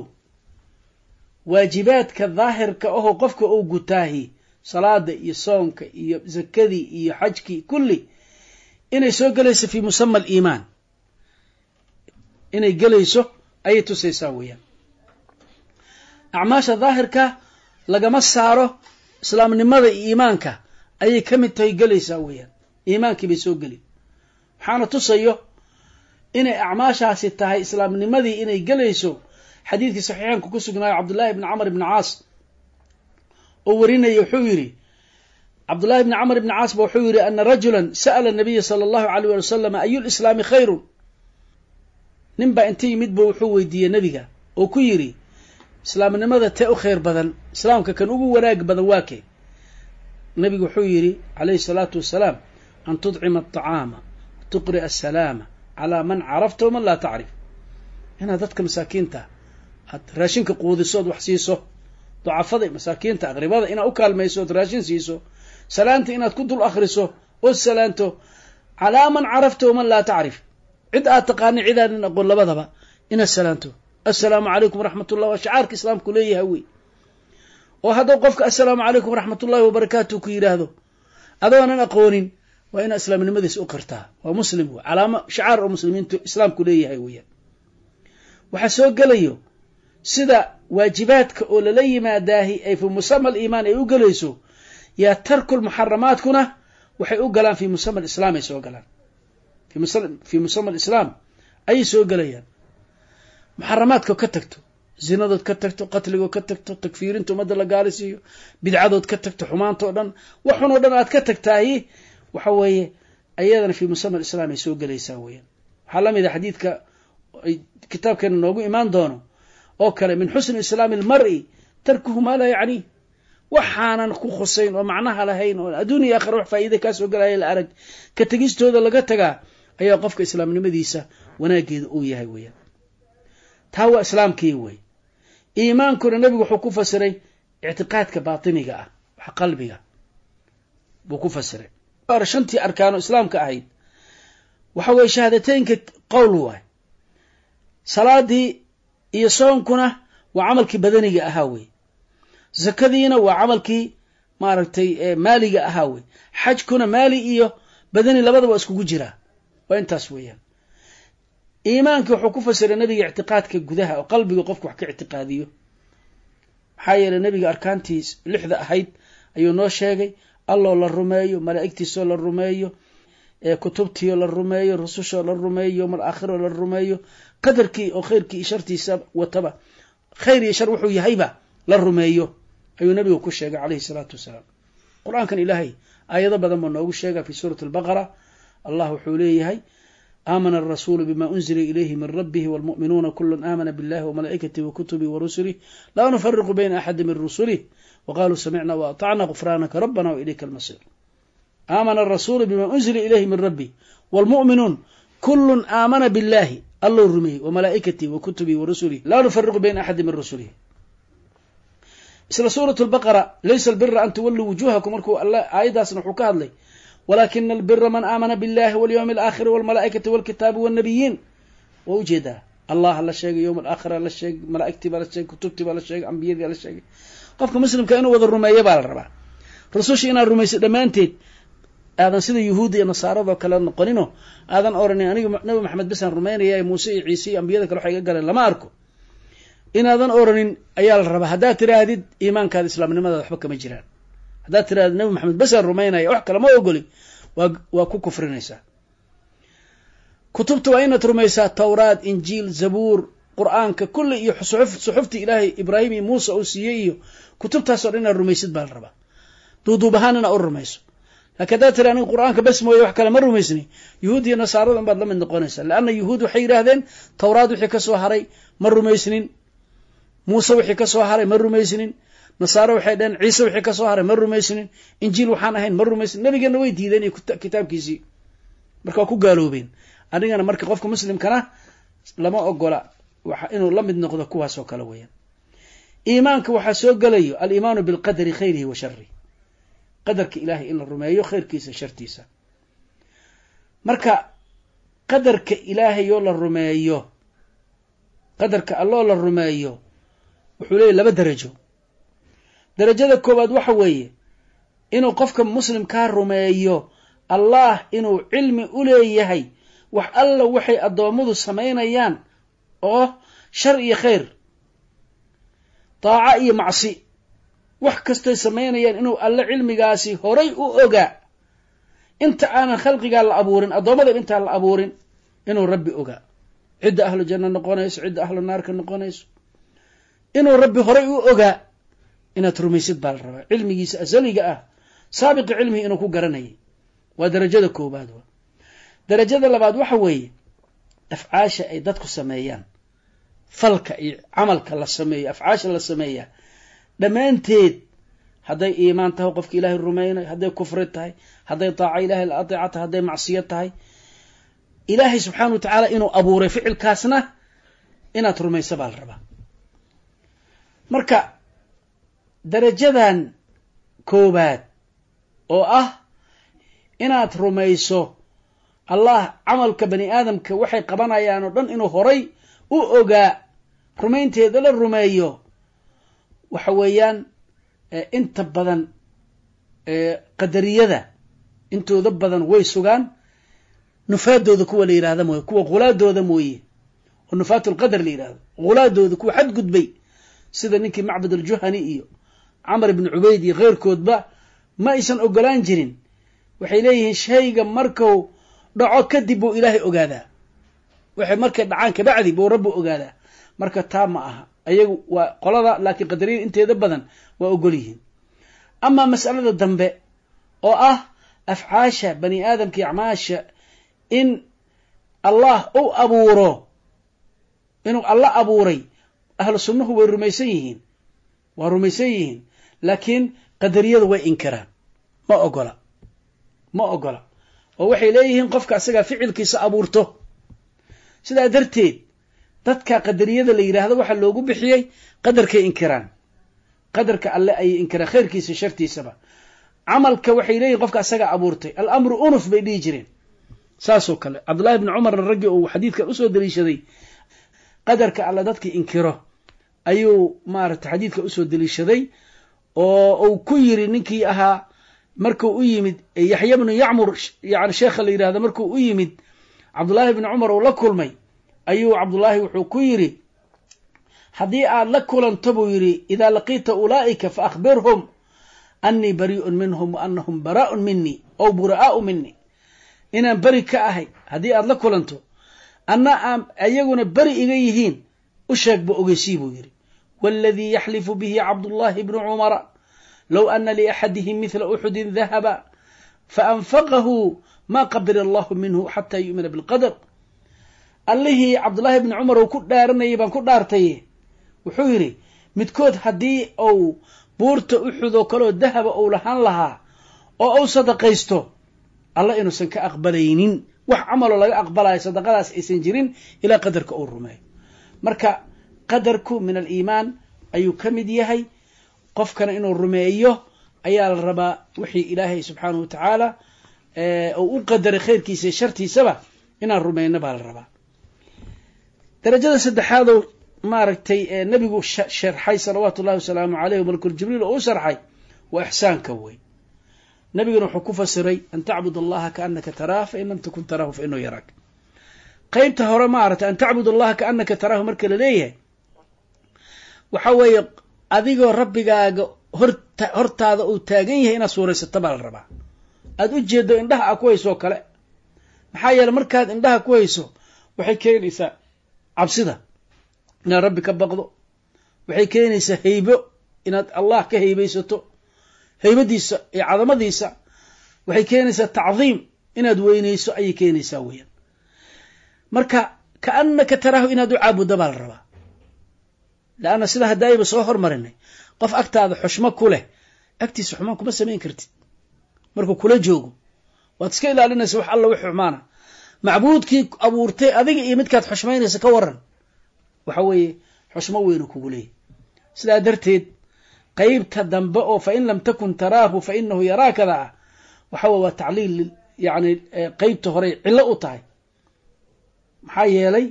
waajibaadka daahirka ahoo qofka uu gutaahi salaada iyo soonka iyo zakadii iyo xajkii kulli inay soo gelayso fii musama aliimaan inay gelayso ayay tusaysaa weeyaan. Acmaasha daahirka lagama saaro islaamnimada iyo iimaanka ayay ka mid tahay gelaysaa weeyaan. Iimaankii bay soo geli waxaana tusayo inay acmaashaasi tahay islaamnimadii inay gelayso. Xadiidkii saxiixaanka ku sugnaayo cabdullaahi bni camr ibni caas oo warinaya wuxuu yidhi cabdullahi bni camr ibni caas ba wuxuu yidhi ana rajulan sa'ala nabiya sala allahu alayh wali wasalam ayu lislaami khayrun? Nin baa inta yimid ba wuxuu weydiiyey nebiga oo ku yidhi islaamnimada tee u khayr badan islaamka kan ugu wanaag badan waa kee nebigu wuxuu yidhi calayhi salaatu wasalaam an tudcima atacaama tuqri'a asalaama calaa man carafta waman laa tacrif. Inaad dadka masaakiinta aad raashinka quudiso ood wax siiso ducafada masaakiinta aqribada inaad u kaalmayso ood raashin siiso salaanta inaad ku dul akhriso ood salaanto calaa man carafta waman laa tacrif. Cid aad taqaani cidaadan aqoon labadaba inaad salaanto. Assalaamu calaykum waraxmat ullah waa shacaarka islaamku leeyahay wey oo hadduu qofka assalaamu calaykum waraxmat ullahi wabarakaatu ku yidhaahdo adoonan aqoonin waa inaad islaamnimadiisa u qirtaa waa muslim wey calaamo shacaar oo muslimiintu islaamku leeyahay weeyaan. Waxaa soo gelayo sida waajibaadka oo lala yimaadaahi ay fi musama aliimaan ay u gelayso yaa tarkul muxaramaadkuna waxay u galaan fi musama alislaam ay soo galaan. Fii musama alislaam ayay soo gelayaan. Muxaramaadka ka tagto zinadood ka tagto qatligood ka tagto takfiirinta ummadda la gaalisiiyo bidcadood ka tagto xumaantao dhan waxun oo dhan aad ka tagtaahi waxa weeye ayadana fii musama alislaam ay soo gelaysaa weeyaan. Waxaa la mid a xadiidka kitaabkeena noogu imaan doono oo kale min xusni islaami almar'i tarkuhu maa laa waxaanan ku khusayn oo macnaha lahayn oo adduuniya aakhira wax faa'iida kaa soo galaya la arag ka tegistooda laga tagaa ayaa qofka islaamnimadiisa wanaaggeeda uu yahay weeyaan. Taa waa islaamkii wey iimaankuna nebigu wuxuu ku fasiray ictiqaadka baatiniga ah wax qalbiga buu ku fasiray. Shantii arkaano islaamka ahayd waxa weye shahaadateynka qowl waay salaadii iyo soonkuna waa camalkii badaniga ahaa wey zakadiina waa camalkii maaragtay maaliga ahaa wey xajkuna maali iyo badani labadaba iskugu jiraa waa intaas weeyaan iimaankii wuxuu ku fasiray nebiga ictiqaadka gudaha oo qalbiga qofku wax ka ictiqaadiyo. Maxaa yeeley nebiga arkaantii lixda ahayd ayuu noo sheegay alloo la rumeeyo malaa'igtiisoo la rumeeyo kutubtiio la rumeeyo rusushoo la rumeeyo yowmal la rumeeyo qadarkii oo khayrkii iyo shartiisa wataba khayr iyo shar wuxuu yahayba la rumeeyo. Ayuu nebigu ku sheegay calayhi salaatu wasalaam. Qur'aankan ilaahay aayado badan buu noogu sheega fi suurati albaqara allah wuxuu leeyahay aamana arasuulu bima unzila ilayhi min rabbihi walmu'minuuna kulun aamana billahi wamalaa'ikatihi wakutubihi warusulih laa nufariqu bayna axadi min rusulih waqaaluu samicna waatacna gufraanaka rabbana wa ilayka almasiir aamana arasuulu bima unzila ilayhi min rabbi waalmu'minuun kullun aamana billahi allou rumeeyey wa malaa'ikatihi wa kutubihi wa rusulihi laa nufariqu bayna axadi min rusulihi isla suurat lbaqara laysa albira an tuwalluu wujuhakum markuu alla aayaddaasna wuxuu ka hadlay walaakina albira man aamana billahi walyawmi alaakhiri walmalaa'ikati walkitaabi walnabiyiin waa u jeedaa allah la sheegay yowm alaakhira la sheegay malaa'igtii baa la sheegay kutubtii baa la sheegay ambiyadii la sheegay qofka muslimka inuu wada rumeeyo baa la rabaa rususha inaad rumayso dhammaanteed aadan sida yuhuudda iyo nasaaradoo kale noqonino aadan oranin aniga nabi maxamed bisaan rumaynaya muuse iyo ciise iyo ambiyada kale waxa iga galeen lama arko inaadan oranin ayaa la rabaa haddaad tiraahdid iimaankaada islaamnimadaada waxba jiraan haddaad tirahdid nabi maxamed besaan rumaynaya wax kale ma ogoli. Waa ku kufrinaysaa. Kutubta waa inaad rumaysaa tawraad injiil zabuur qur'aanka kulli iyo suxuftii ilaahay ibraahim iyo muuse uu siiyey iyo kutubtaasoo dhan inaad rumaysid baa la rabaa. Duuduub ahaan inaad u rumayso. Lakin haddaad tiri aniga qur'aanka bes mooye wax kale ma rumaysni. Yuhuud iyo nasaarada unbaad la mid noqonaysaa. Leanna yuhuud waxay yidhaahdeen tawraad wixii ka soo haray ma rumaysnin. Muuse wixii ka soo haray ma rumaysnin nasaare waxay dhaheen ciise wixii ka soo haray ma rumaysnin. Injiil waxaan ahayn ma rumaysnin. Nabigeenna way diideen iyo kitaabkiisii. Marka waa ku gaaloobeen. Adigana marka qofka muslimkana lama ogola. Inuu la mid noqdo kuwaasoo kale weeyaan. Iimaanka waxaa soo gelayo aliimaanu bilqadari khayrihi wa sharih qadarka ilaahay in la rumeeyo khayrkiisa shartiisa. Marka qadarka ilaahayoo la rumeeyo qadarka alloo la rumeeyo wuxuu leeyahy laba derajo derajada koowaad waxa weeye inuu qofka muslimkaa rumeeyo allah inuu cilmi u leeyahay wax alla waxay addoommadu samaynayaan oo shar iyo khayr daaco iyo macsi wax kastoy samaynayaan inuu alle cilmigaasi horay u ogaa inta aanan khalqigaa la abuurin addoommadaba intaan la abuurin inuu rabbi ogaa cidda ahlu janno noqonayso cidda ahlu naarka noqonayso inuu rabbi horay u ogaa inaad rumaysid baa la rabaa. Cilmigiisa asaliga ah saabiqi cilmihi inuu ku garanayay waa darajada koowaad wa darajada labaad waxa weeye afcaasha ay dadku sameeyaan falka iyo camalka la sameeyo afcaasha la sameeyaa dhammaanteed hadday iimaan tahay qofka ilaahay rumaynayo hadday kufri tahay hadday daaco ilahay la adeeca tahay hadday macsiyo tahay ilaahay subxaana wa tacaala inuu abuuray ficilkaasna inaad rumayso baa la rabaa. Marka darajadan koowaad oo ah inaad rumayso. Allah camalka bani aadamka waxay qabanayaan oo dhan inuu horay u ogaa rumaynteeda la rumeeyo. Waxa weeyaan inta badan qadariyada intooda badan way sugaan. Nufaadooda kuwa la yidhahda mooye kuwa khulaadooda mooye oo nufaat lqadar la yidhahdo khulaadooda kuwa xadgudbay sida ninkii macbud aljuhani iyo camar ibn cubayd iyo keyrkoodba ma aysan ogolaan jirin. Waxay leeyihiin shayga marku dhaco kadib buu ilaahay ogaadaa. Waxay markay dhacaan kabacdi buu rabbi ogaadaa. Marka taa ma aha. Ayagu waa qolada laakiin qadariyada inteeda badan waa ogol yihiin. Amaa mas'alada dambe oo ah afcaasha bani aadamka acmaasha in allah u abuuro inuu alla abuuray ahlu sunnuhu way rumaysan yihiin. Waa rumaysan yihiin laakiin qadariyada way inkiraan ma ogola. Ma ogola. Oo waxay leeyihiin qofka asagaa ficilkiisa abuurto. Sidaa darteed dadka qadariyada la yidhaahdo waxaa loogu bixiyey qadarkay inkiraan qadarka alle ayay inkiraan khayrkiisa shartiisaba. Camalka waxay leeyihiin qofka asagaa abuurtay. Alamru unuf bay dhihi jireen. Saasoo kale cabdullahi bni cumarna raggii uu xadiidkan u soo daliishaday qadarka alle dadkii inkiro ayuu maaragtay xadiidka u soo daliishaday oo uu ku yiri ninkii ahaa markuu u yimid yaxya bnu yacmur yani sheekha la yidhahdo markuu u yimid cabdullaahi bni cumar uu la kulmay ayuu cabdullaahi wuxuu ku yidhi haddii aad la kulanto buu yidhi idaa laqiita ulaa'ika fa akhbirhum annii barii'un minhum wa baraa'un minii ow buraa'u minii inaan beri ka ahay haddii aad la kulanto anna aan ayaguna beri iga yihiin u sheegba ogeysii buu yidhi waaladii yaxlifu bihi cabdullaahi bnu cumara low ana liaxadihim midla uxudin dahaba faanfaqahu ma qabila allahu minhu xataa yu'mina bilqadar allihii cabdullaahi bni cumar uu ku dhaaranayay baan ku dhaartaye wuxuu yidhi midkood haddii uu buurta uxud oo kaleoo dahaba uu lahaan lahaa oo uu sadaqaysto alla inuusan ka aqbalaynin wax camaloo laga aqbalayo sadaqadaas aysan jirin ilaa qadarka uu qadarku min aliimaan ayuu ka mid yahay. Qofkana inuu rumeeyo ayaa la rabaa wixii ilaahay subxaanahu watacaala uu u qadaray khayrkiisa iyo shartiisaba inaan rumeyno baa la rabaa. Darajada saddexaadoo maaragtay nebigu sharxay salawaatu ullahi wasalaamu caleyh malakul oo u sharxay waa ixsaanka wey nabiguna wuxuu ku fasiray an tacbud allaha kaanaka taraah fain lam takun taraahu fa inahu yaraak qeybta hore maaragtay an tacbud allaha kaanaka taraahu marka la leeyahay waxa weeye adigoo rabbigaaga horta hortaada uu taagan yahay inaad suuraysato baa la rabaa. Aada u jeedo indhaha a ku hayso kale. Maxaa yeele markaad indhaha ku hayso waxay keenaysaa cabsida inaad rabbi ka baqdo. Waxay keenaysaa haybo inaad allah ka haybaysato. Haybadiisa iyo cadamadiisa waxay keenaysaa tacdiim. Inaad weynayso ayay keenaysaa weeyaan. Marka kaanaka taraahu inaad u caabuddo baa la rabaa leanna sida haddaayba soo hormarinay qof agtaada xushmo ku leh agtiisa xumaan kuma samayn kartid markuu kula joogo waad iska ilaalinaysa wax alla wix xumaana macbuudkii abuurtay adiga iyo midkaad xushmaynaysa ka waran waxa weeye xushmo weynu kugu leeyahy sidaa darteed qeybta dambe oo fa in lam takun taraahu fa inahu yaraakada ah waxa weye waa tacliil yani qeybta horey cillo u tahay maxaa yeelay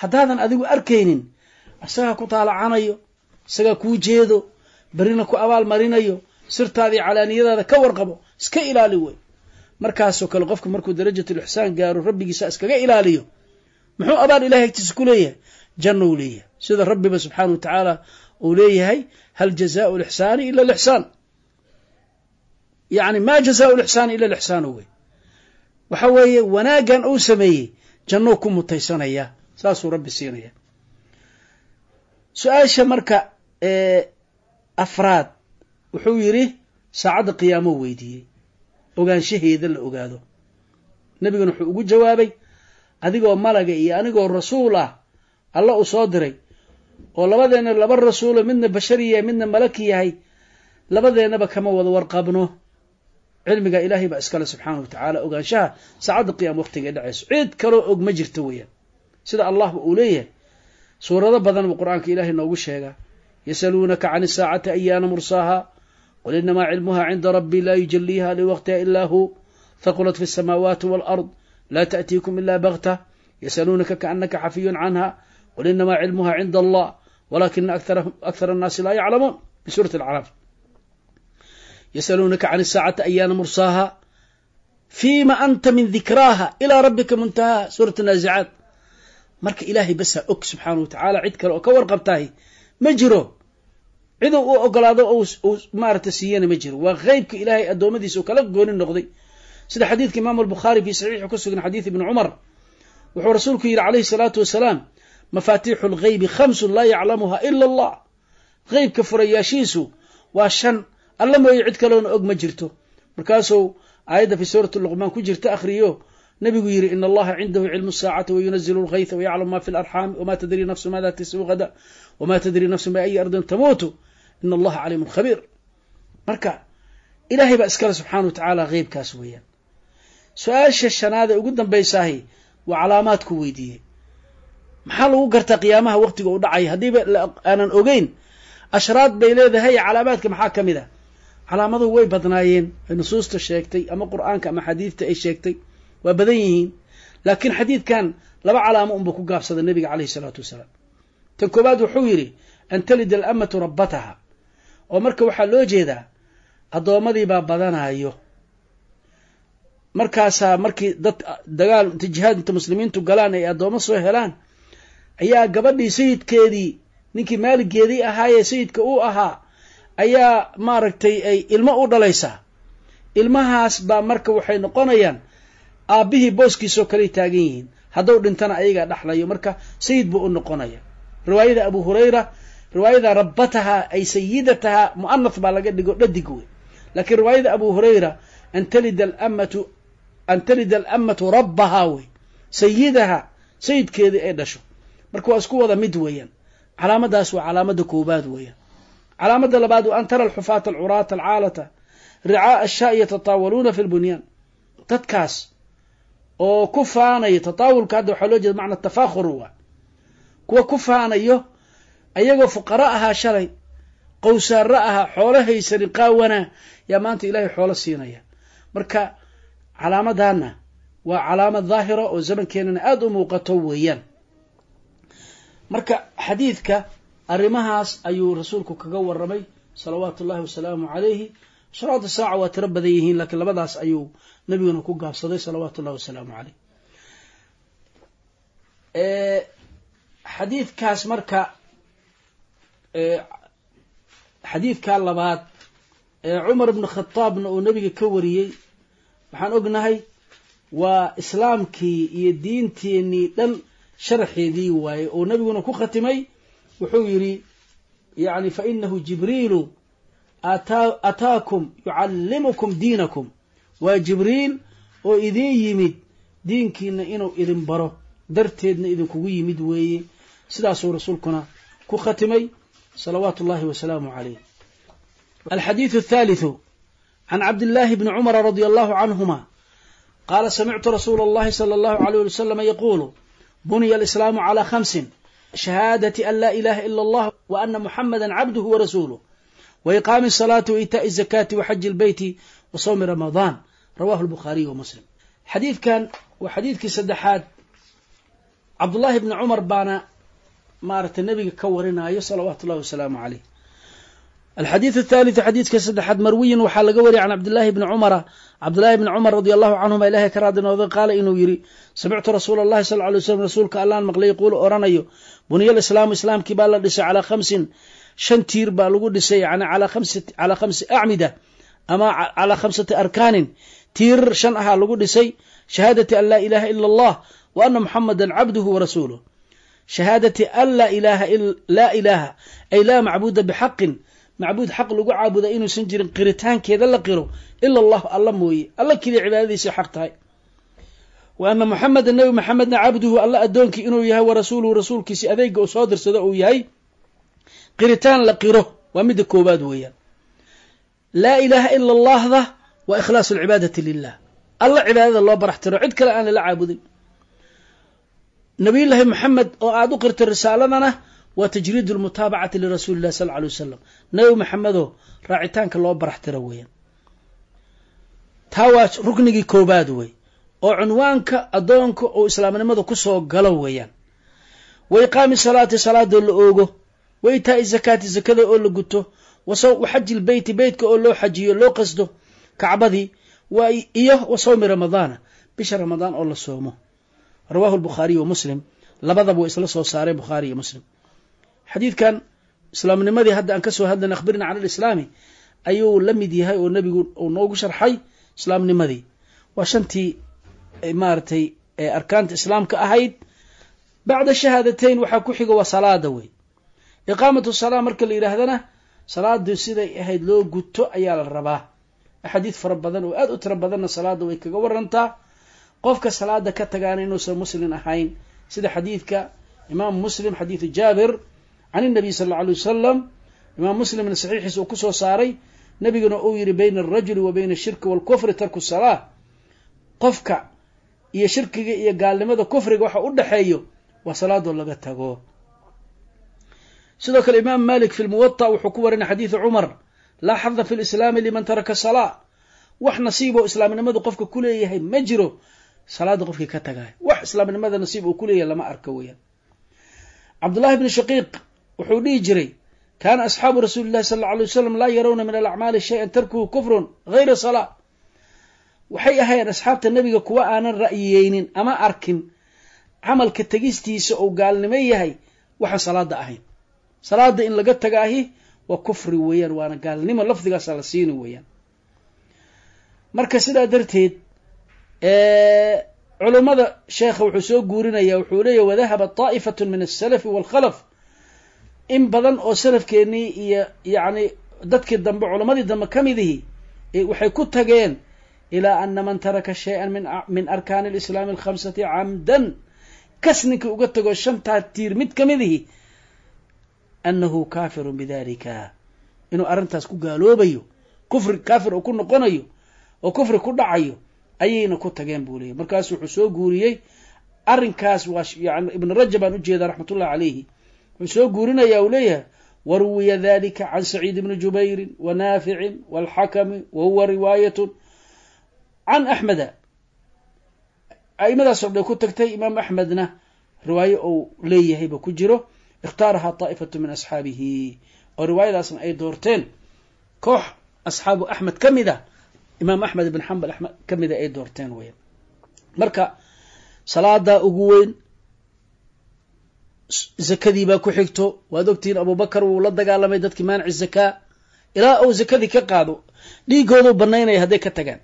haddaadan adigu arkaynin isagaa ku taalacanayo isagaa kuu jeedo berina ku abaal marinayo sirtaadii calaaniyadaada ka warqabo iska ilaali wey markaasoo kale qofku markuu darajatu lixsaan gaaro rabbigiisa iskaga ilaaliyo muxuu abaal ilahay agtiisa ku leeyahay? Janna u leeyahay. Sida rabbiba subxaana wa tacaala uu leeyahay hal jazaau lixsaani ila lixsaan. Yani ma jazaau lixsaani ila lixsaanu wey waxa weeye wanaaggan uu sameeyey jannou ku mutaysanaya saasuu rabbi siinaya su'aasha marka afraad wuxuu yidhi saacadda qiyaamo weydiiyey. Ogaanshaheeda la ogaado. Nebiguna wuxuu ugu jawaabay adigoo malaga iyo anigoo rasuul ah alla uu soo diray oo labadeenna laba rasuulo midna bashari midna malaki yahay labadeennaba kama wada warqabno. Cilmiga ilaahay baa iskale subxaana wa tacaala ogaanshaha saacadda qiyaama waqtigae dhacayso. Cid kaloo og ma jirto weeyaan. Sida allahba uu leeyahay suurado badan buu qur'aanka ilaahay noogu sheegaa. Yasaluunaka can isaacati ayaana mursaaha? Qul inamaa cilmuha cinda rabbi laa yujaliiha liwaqtiha ilaa hu haqulat fi samaawaati walard laa taأtiikum ila bakta yasaluunaka kaanaka xafiyun canha qul inamaa cilmuha cinda allah walakina akhara annaasi laa yaclamuun. Bisuurati alcaraaf yasaluunaka can isaacati ayaana mursaaha? Fima anta min dikraaha ilaa rabbika muntahaha suurat naasicaat marka ilaahay basaa og subxaana wa tacaala cid kale oo ka warqabtahay ma jiro. Ciduu u ogolaado maarata siiyana ma jiro. Waa qeybka ilaahay addoommadiisa uu kala gooni noqday. Sida xadiidka imaamu albukhaari fii saxiixi ku sugan xadiid ibni cumar wuxuu rasuulku yidhi calayhi salaatu wasalaam mafaatiixu lgeybi khamsun laa yaclamuha ila allah. Qeybka furayaashiisu waa shan alla mooye cid kaloona og ma jirto. Markaasuu aayadda fii suurati luqmaan ku jirta akhriyo nabigu yidhi in allaha cindahu cilmu saacati wayunazilu lgaytha wayaclamu ma fi larxaami wma tadri nafsu maada tasibu hada wma tadri nafsu biayi ardin tamuutu. In allaha caliimun khabiir marka ilaahay baa iskale subxaana wa tacaala qeybkaas weeyaan. Su'aasha shanaad ee ugu dambaysaahi waa calaamaadku weydiiyey. Maxaa lagu gartaa qiyaamaha waqtiga u dhacaya haddiiba aanan ogeyn ashraad bay leedahay calaamaadka maxaa ka mid a calaamaduhu way badnaayeen ay nusuusta sheegtay ama qur'aanka ama xadiidta ay sheegtay waa badan yihiin. Laakiin xadiidkan laba calaamo unbuu ku gaabsaday nebiga caleyhi isalaatu wasalaam. Tan koowaad wuxuu yidhi an talida alamatu rabbataha. Oo marka waxaa loo jeedaa addoommadiibaa badanayo markaasaa markii dad dagaal inta jihaad inta muslimiintu galaan ay addoommo soo helaan ayaa gabadhii sayidkeedii ninkii maaligeedii ahaayee sayidka uu ahaa ayaa maaragtay ay ilmo u dhalaysaa. Ilmahaas baa marka waxay noqonayaan aabbihii booskiisoo kaley taagan yihiin. Hadduu dhintana ayagaa dhaxlayo. Marka sayid buu u noqonaya. Riwaayada abu hurayra riwaayada rabbataha ay sayidataha mu'anath baa laga dhigo dhadig wey laakiin riwaayada abu hurayra an talida alamatu an talida alammatu rabbaha wey sayidaha sayidkeedii ay dhasho. Marka waa isku wada mid weeyaan. Calaamadaas waa calaamada koobaad weeyaan. Calaamada labaad an tara alxufaata alcuraata alcaalata ricaa'a ashaa yatataawaluuna fi lbunyaan dadkaas oo ku faanayo tataawulka hadda waxaa loo jeeda macna tafaakhur wa kuwa ku faanayo ayagoo fuqaro ahaa shalay qowsaaro ahaa xoolo haysanin qaawanaa yaa maanta ilaahay xoolo siinaya. Marka calaamadana waa calaamad daahira oo zamankeenana aada u muuqato weeyaan. Marka xadiidka arrimahaas ayuu rasuulku kaga waramay salawaatu ullahi wasalaamu calayhi ashraatu saaca waa tiro badan yihiin laakiin labadaas ayuu nabiguna ku gaabsaday salawaatu ullahi wasalaamu caleyh xadiidkaas marka xadiidkaa labaad ee cumar ibnu khataabna uu nebiga ka wariyey waxaan ognahay waa islaamkii iyo diinteenii dhan sharaxeedii waaye oo nebiguna ku khatimay wuxuu yidhi yani fa inahu jibriilu ataakum yucallimukum diinakum waa jibriil oo idin yimid diinkiina inuu idin baro darteedna idinkugu yimid weeye sidaasuu rasuulkuna ku khatimay salawaatu ullahi wasalaamu calayh alxadiidu athaalitثu can cabdillaahi bni cumara radia allahu canhuma qaala samictu rasuula اllahi salى allahu alayh ali wasalam yaquulu buniya alislaamu calى khamsin shahaadati an laa ilaha ila allah wa ana muxamada cabduhu warasuuluh wa iqaami الsalaati wa iitaaءi الzakaati wa xaji اlbeyti wa sawmi ramadaan rawahu lbukhaariy wa muslim xadiidkan waa xadiidkii saddexaad cabdullaahi bni cumar baana maaragtay nebiga ka warinayo salawaatu ullahi wasalaamu caleyh alxadiid athaalitثu xadiidka saddexaad marwiyin waxaa laga wariyay can cabdillaahi bni cumara cabdullaahi bni cumar radi allahu canhuma ilahay ka raadi nooda qaala inuu yidhi samictu rasuula allahi sal ly slm rasuulka allaan maqlay yaquulu oranayo buniya alislaamu islaamkii baa la dhisay calaa khamsin shan tiir baa lagu dhisay yani calaa khamsi acmida ama calaa khamsati arkaanin. Tiir shan ahaa lagu dhisay shahaadati an laa ilaha ila allah wa ana muxamada cabduhu warasuuluh shahaadati an laa ilaha laa ilaaha ay laa macbuuda bixaqin. Macbuud xaq lagu caabuda inuusan jirin qiritaankeeda la qiro ila allahu alla mooye. Alla keliya cibaadadiisa xaq tahay. Wa ana muxameda nebi maxamedna cabduhu alla addoonkii inuu yahay wa rasuuluhu rasuulkiisi adeega uu soo dirsado uu yahay qiritaan la qiro waa midda koowaad weeyaan. Laa ilaaha ila allahda waa ikhlaasu alcibaadati lilah alla cibaadada loo barax tiro cid kale aan lala caabudin. Nabiyullaahi maxamed oo aada u qirtay risaaladana waa tajriid lmutaabacati lirasuuli illahi sal alay wasalam nabi maxamedoo raacitaanka loo barax tiro weeyaan. Taa waa ruknigii koobaad wey oo cunwaanka addoonka oo islaamnimada ku soo galo weeyaan. Wa iqaami salaati salaadoo la oogo wa itaa'i zakaati zakada oo la guto wa xaji lbeyti beytka oo loo xajiyo loo qasdo kacbadii iyo wa sawmi ramadaana bisha ramadaan oo la soomo. Rawahu lbukhaariy wa muslim labadaba way isla soo saareen bukhaari iyo muslim. Xadiidkan islaamnimadii hadda aan ka soo hadlayna akhbirna can alislaami ayuu la mid yahay oo nebigu uu noogu sharxay islaamnimadii. Waa shantii maaragtay arkaanta islaamka ahayd. Bacda shahaadateyn waxaa ku xiga waa salaada wey iqaamatu salaa marka la yidhaahdana salaadu siday ahayd loo guto ayaa la rabaa. Axaadiid fara badan oo aad u tiro badanna salaada way kaga warantaa qofka salaada ka tagaana inuusan muslim ahayn. Sida xadiidka imaamu muslim xadiidu jaabir can inabiy sal alla alay wasalam imaam muslimna saxiixiisa uu ku soo saaray. Nebiguna uu yihi bayna alrajuli wa bayna ashirki waalkufri tarku salaa qofka iyo shirkiga iyo gaalnimada kufriga waxa u dhexeeyo waa salaadoo laga tago sidoo kale imaam malik fi lmuwata wuxuu ku warinay xadiidu cumar laa xada fi lislaami liman taraka salaa. Wax nasiiboo islaamnimadu qofka ku leeyahay ma jiro salaada qofkii ka tagay. Wax islaamnimada nasiib uu kuleeyahay lama arka weeyaan. Cabdullahi bni shaqiiq wuxuu dhihi jiray kaana asxaabu rasuuli llahi sal alla alay wasalam laa yarawna min alacmaali shay-an tarkuhu kufrun hayra salaa. Waxay ahayn asxaabta nebiga kuwa aanan ra'yiyeynin ama arkin camalka tegistiisa uu gaalnimo yahay waxaan salaada ahayn salaada in laga tagaahi waa kufri weeyaan waana gaalnimo lafdigaasa la siini weeyaan. Marka sidaa darteed culummada sheekha wuxuu soo guurinaya wuxuu leeyahy wadahaba taa'ifatu min asalafi waalkhalaf in badan oo salafkeennii iyo yacni dadkii dambe culammadii dambe ka midihi waxay ku tageen ilaa ana man taraka shay-an min arkaani alislaami alkhamsati camdan kas ninkii uga tago shantaa tiir mid ka midihi annahu kaafirun bidalika inuu arrintaas ku gaaloobayo kufri kaafir uu ku noqonayo oo kufri ku dhacayo ayayna ku tageen buu leeyay markaasu wuxuu soo guuriyey arrinkaas waa yani ibn rajab aan u jeedaa raxmatullahi calayhi wuxuu soo guurinaya uu leeyahay waruwiya dalika can saciid ibni jubayrin wa naaficin walxakami wa huwa riwaayatun can axmeda aimadaas o dhan ku tagtay imaam axmedna riwaayo ou leeyahayba ku jiro ikhtaarahaa taa'ifatu min asxaabihi oo riwaayadaasna ay doorteen koox asxaabu axmed ka mid a imaam axmed ibn xambal axmed ka mida ay doorteen weyan marka salaadaa ugu weyn zakadii baa ku xigto waad ogtihiin abubakar wuu la dagaalamay dadkii maanici zakaa ilaa uu zakadii ka qaado dhiigoodu banaynaya hadday ka tagaan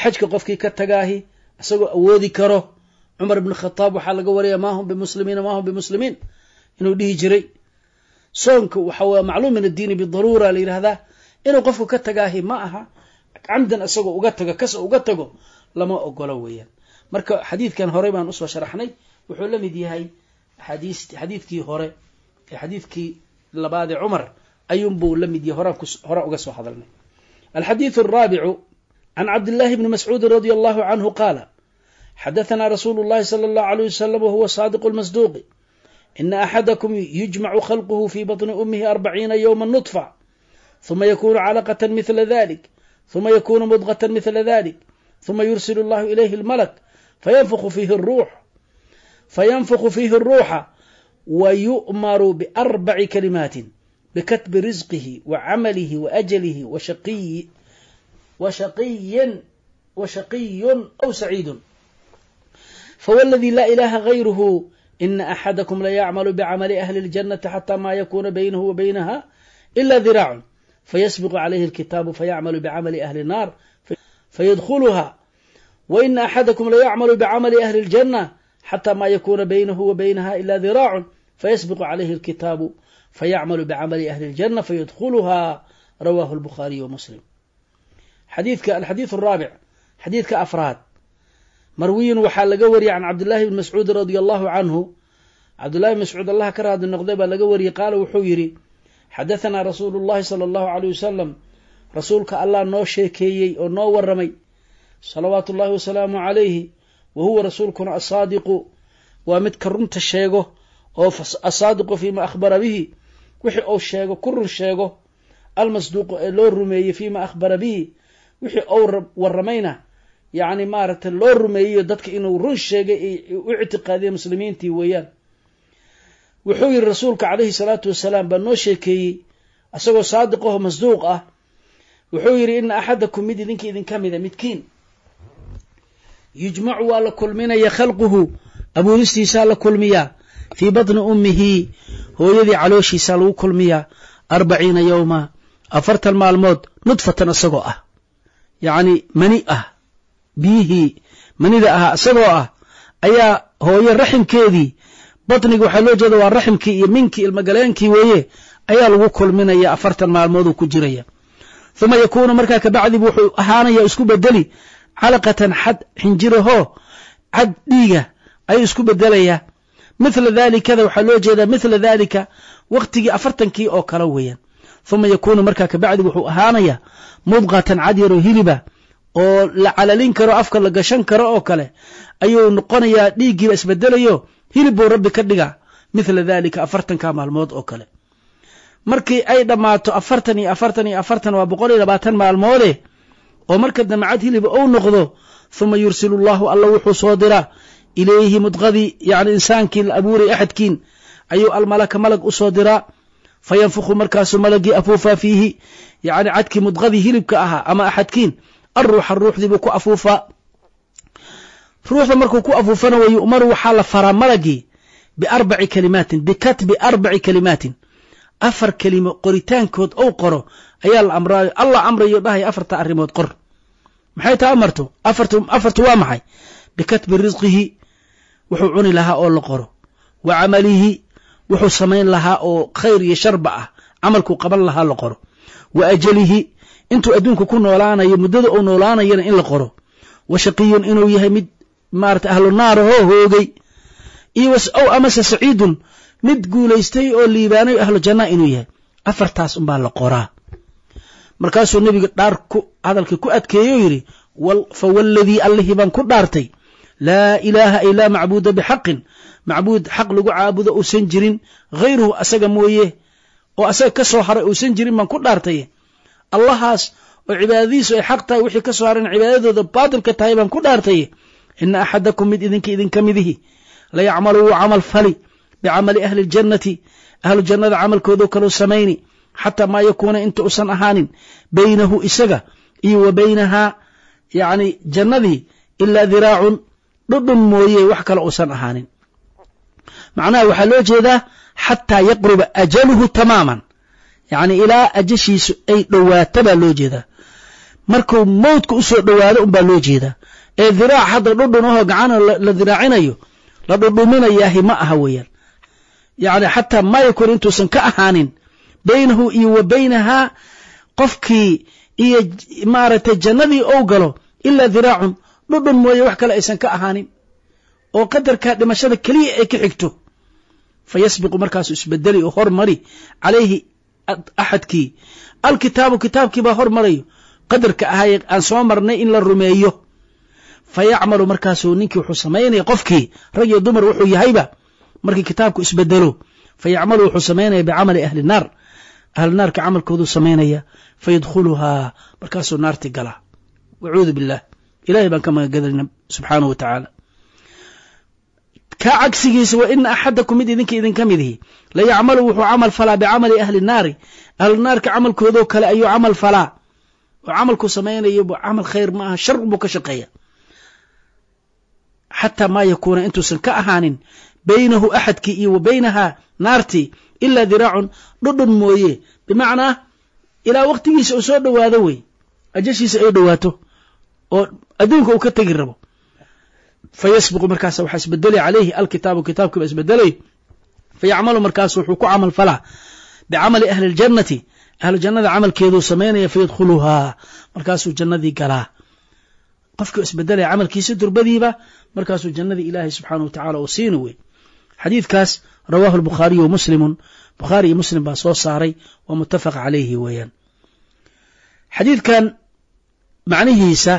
xajka qofkii ka tagaahi isagoo awoodi karo cumar ibn khataab waxaa laga waraya ma hum bimuslimiina ma hum bimuslimiin inuu dhihi jiray. Soonka waxaw macluum min addiini bidaruura la yidhahdaa inuu qofku ka tagaahi ma aha camdan isagoo uga tago ka soo uga tago lama ogolo weeyaan. Marka xadiidkan horey baan u soo sharaxnay wuxuu la mid yahay xadiidkii hore ee xadiidkii labaadee cumar ayuunbuu la mid yahay hore uga soo hadalnay. Alxadiidu araabicu can cabdillahi bni mascuudi radi allahu canhu qaala xadahanaa rasuulu llahi sala allahu aleyh wasalam wahuwa saadiqu lmasduuqi ina axadakum yujmacu khalquhu fi baطni umihi arbaciina ywma nuطfa ثuma yakunu calaqaة mila dalik ثuma yakunu mudqaة mila dalik ثuma yursil اllahu ilayhi اlmalak faynfku fiihi الruux fayanfku fiihi الruuxa wayu'maru biarbaci kalimaati bikatbi risqihi wacamalihi waajalihi washaqiyi washaqiyin washaqiyun aw saciidun fawladii laa ilaha gayruhu ina axadakum layacmalu bicamali ahli اljannati xata ma yakuna baynahu wa baynaha ila diraacun fayasbiqu calayhi اlkitaabu fayacmalu bicamali ahli الnaar fayadkhuluha waina axadakum layacmalu bicamali ahli اljanna xata ma yakuna baynahu wa baynaha ila diraacun fayasbiqu calayhi اlkitaabu fayacmalu bicamali ahli اljanna fayadkhuluha rawahu اlbukhaariy wamuslim xadiidka alxadiid araabic xadiidka afraad marwiyin waxaa laga wariyey can cabdillahi bni mascuudi radia allahu canhu. Cabdullahi bn mascuud allah ka raadi noqday baa laga wariyey. Qaala wuxuu yidhi xadahanaa rasuulu llahi sala allahu aleyh wasalam rasuulka allah noo sheekeeyey oo noo waramay salawaatu ullahi wasalaamu calayhi wa huwa rasuulkuna asaadiqu waa midka runta sheego oo asaadiqu fiima akhbara bihi. Wixii uu sheego ku run sheego. Almasduuqu ee loo rumeeyey fiima akhbara bihi. Wixii ou waramayna yacni maaragtay loo rumeeyeyo dadka inuu run sheegay u ictiqaadiya muslimiintii weeyaan. Wuxuu yidhi rasuulka calayhi salaatu wasalaam baa noo sheekeeyey isagoo saadiq aho masduuq ah. Wuxuu yidhi ina axadakum mid idinka idinka mida midkiin yujmacu waa la kulminaya khalquhu abuuristiisaa la kulmiyaa. Fii batni ummihi hooyadii calooshiisaa lagu kulmiyaa. Arbaciina yowma afartan maalmood nudfatan isagoo ah. Yacni mani ah biyihii manida ahaa isagoo ah ayaa hooye raximkeedii batniga waxaa loo jeeda waa raximkii iyo minkii ilmagaleenkii weeye ayaa lagu kulminaya afartan maalmooduu ku jiraya. Huma yakuunu markaa kabacdibu wuxuu ahaanaya isku bedeli calaqatan xad xinjirahoo cad dhiiga ayuu isku bedelayaa mithla dalikada waxaa loo jeedaa mithla dalika waktigii afartankii oo kale weeyaan. Huma yakuunu markaa kabacdi wuxuu ahaanayaa mudqatan cad yaroo hiliba oo la calalin karo afka la gashan karo oo kale ayuu noqonayaa dhiiggiiba isbedelayo hilib buu rabbi ka dhigaa mithla dalika afartanka maalmood oo kale. Markii ay dhammaato afartan iyo afartan iyo afartan waa boqol iyo labaatan maalmoode oo marka damacad hiliba ou noqdo huma yursilu llahu alla wuxuu soo diraa ilayhi mudqadii yani insaankii la abuuray axadkiin ayuu almalaka malag u soo diraa fa yanfukhu malagii afuufaa fiihi yani cadkii mudqadii hilibka ahaa ama axadkiin alruuxa ruuxdii buu ku afuufaa ruuxda markuu ku afuufana wa yu'maru waxaa la faraa malagii biarbaci kalimaatin bikatbi arbaci kalimaatin afar kelimo qoritaankood ou qoro ayaa la amraayo allah amrayo dhahaya afarta arrimood qor maxay taa amarto afartu waa maxay bikatbi risqihi wuxuu cuni lahaa oo la qoro wa camalihi wuxuu samayn lahaa oo khayr iyo sharba ah camalkuu qaban lahaa la qoro wa ajalihi intuu adduunka ku noolaanayo muddada uu noolaanayana in la qoro. Wa shaqiyun inuu yahay mid maarata ahlu naarahoo hoogay. Iyo ow amase saciidun mid guulaystay oo liibaanay ahlu janna inuu yahay. Afartaas unbaa la qoraa. Markaasuu nebiga dhaar ku hadalkii ku adkeeyey yidhi fawalladii allihii baan ku dhaartay laa ilaaha ay laa macbuuda bixaqin. Macbuud xaq lagu caabudo uusan jirin hayruhu asaga mooye oo asaga ka soo haray uusan jirin baan ku dhaartay allahaas oo cibaadadiisu ay xaq tahay wixii ka soo haran cibaadadooda baatilka tahay baan ku dhaartay ina axadakum mid idinka idinka midihi la yacmalu wuu camal fali bicamali ahli ljannati ahlu jannada camalkoodoo kaleu samayni xataa maa yakuuna inta usan ahaanin baynahu isaga iyo wa baynahaa yacni jannadii ilaa diraacun dhudhun mooye wax kale uusan ahaanin. Macnaha waxaa loo jeedaa xataa yaqruba ajaluhu tamaaman yacni ilaa ajashiisu ay dhowaato baa loo jeedaa. Markuu mowdka u dhowaado unbaa loo jeedaa. Ee diraac hadda dhudhun ahoo gacana la diraacinayo la dhudhuminayaahi ma aha weeyaan. Yacni xataa yakuun intuusan ka ahaanin. Baynahu iyo wa baynahaa qofkii iyo maaragtay jannadii ou galo ilaa diraacun dhudhun mooye wax kale aysan ka ahaanin. Oo qadarkaa dhimashada keliya ay ka xigto. Fa markaasu isbedeli oo hormari calayhi axadkii alkitaabu kitaabkii baa hormarayo. Qadarka ahaye aan soo marnay in la rumeeyo. Fa yacmalu markaasuu ninkii wuxuu samaynaya qofkii rag iyo dumar wuxuu yahayba markii kitaabku isbedelo. Fa yacmalu wuxuu samaynaya bicamali ahli naar. Ahli naarka camalkooduu samaynaya fa yadkhuluhaa markaasuu naartii galaa wacuudu billah. Ilahay baan ka magagadalina subxaanahu wa tacaala kaa cagsigiisa wa ina axadakum mid idinka idinka midihi la yacmalu wuxuu camal falaa bicamali ahli naari. Ahli naarka camalkoodoo kale ayuu camal falaa. Oo camalku samaynayo camal khayr ma aha shar buu ka shaqeeya. Xataa maa yakuuna intuusan ka ahaanin baynahu axadkii iyo wa baynahaa naartii ilaa diraacun dhudhun mooye. Bimacnaa ilaa waqtigiisa uu soo dhowaado wey. Ajashiisa ay dhowaato oo adduunka uu ka tegi rabo fa yasbiqu markaas waxaa isbedelay calayhi alkitaabu kitaabkiiba isbedelay fa yacmalu markaas wuxuu ku camal falaa bicamali ahli ljannati ahlu camalkeeduu samaynaya fa yadkhuluhaa markaasuu jannadii galaa qofkii isbedelaya camalkiisa durbadiiba markaasuu jannadii ilaahay subxaanah wa tacala uu siini wey xadiidkaas rawaahu albukhaariyu wa muslimun bukhaari iyo muslim baa soo saaray waa muttafaq calayhi weeyaan xadiidkan macnihiisa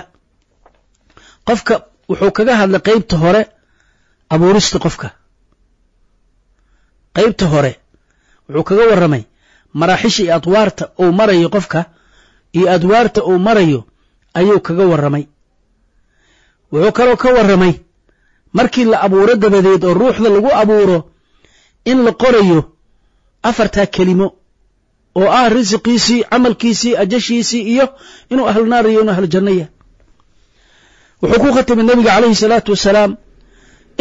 qofka wuxuu kaga hadlay qeybta hore abuurista qofka. Qeybta hore wuxuu kaga warramay maraaxisha iyo adwaarta uu marayo qofka iyo adwaarta uu marayo ayuu kaga warramay. Wuxuu kaloo ka warramay markii la abuuro dabadeed oo ruuxda lagu abuuro in la qorayo afartaa kelimo oo ah risiqiisii camalkiisii ajashiisii iyo inuu ahlu naar iyo inuu ahlu jannaya wuxuu ku khatimay nebiga calayhi salaatu wasalaam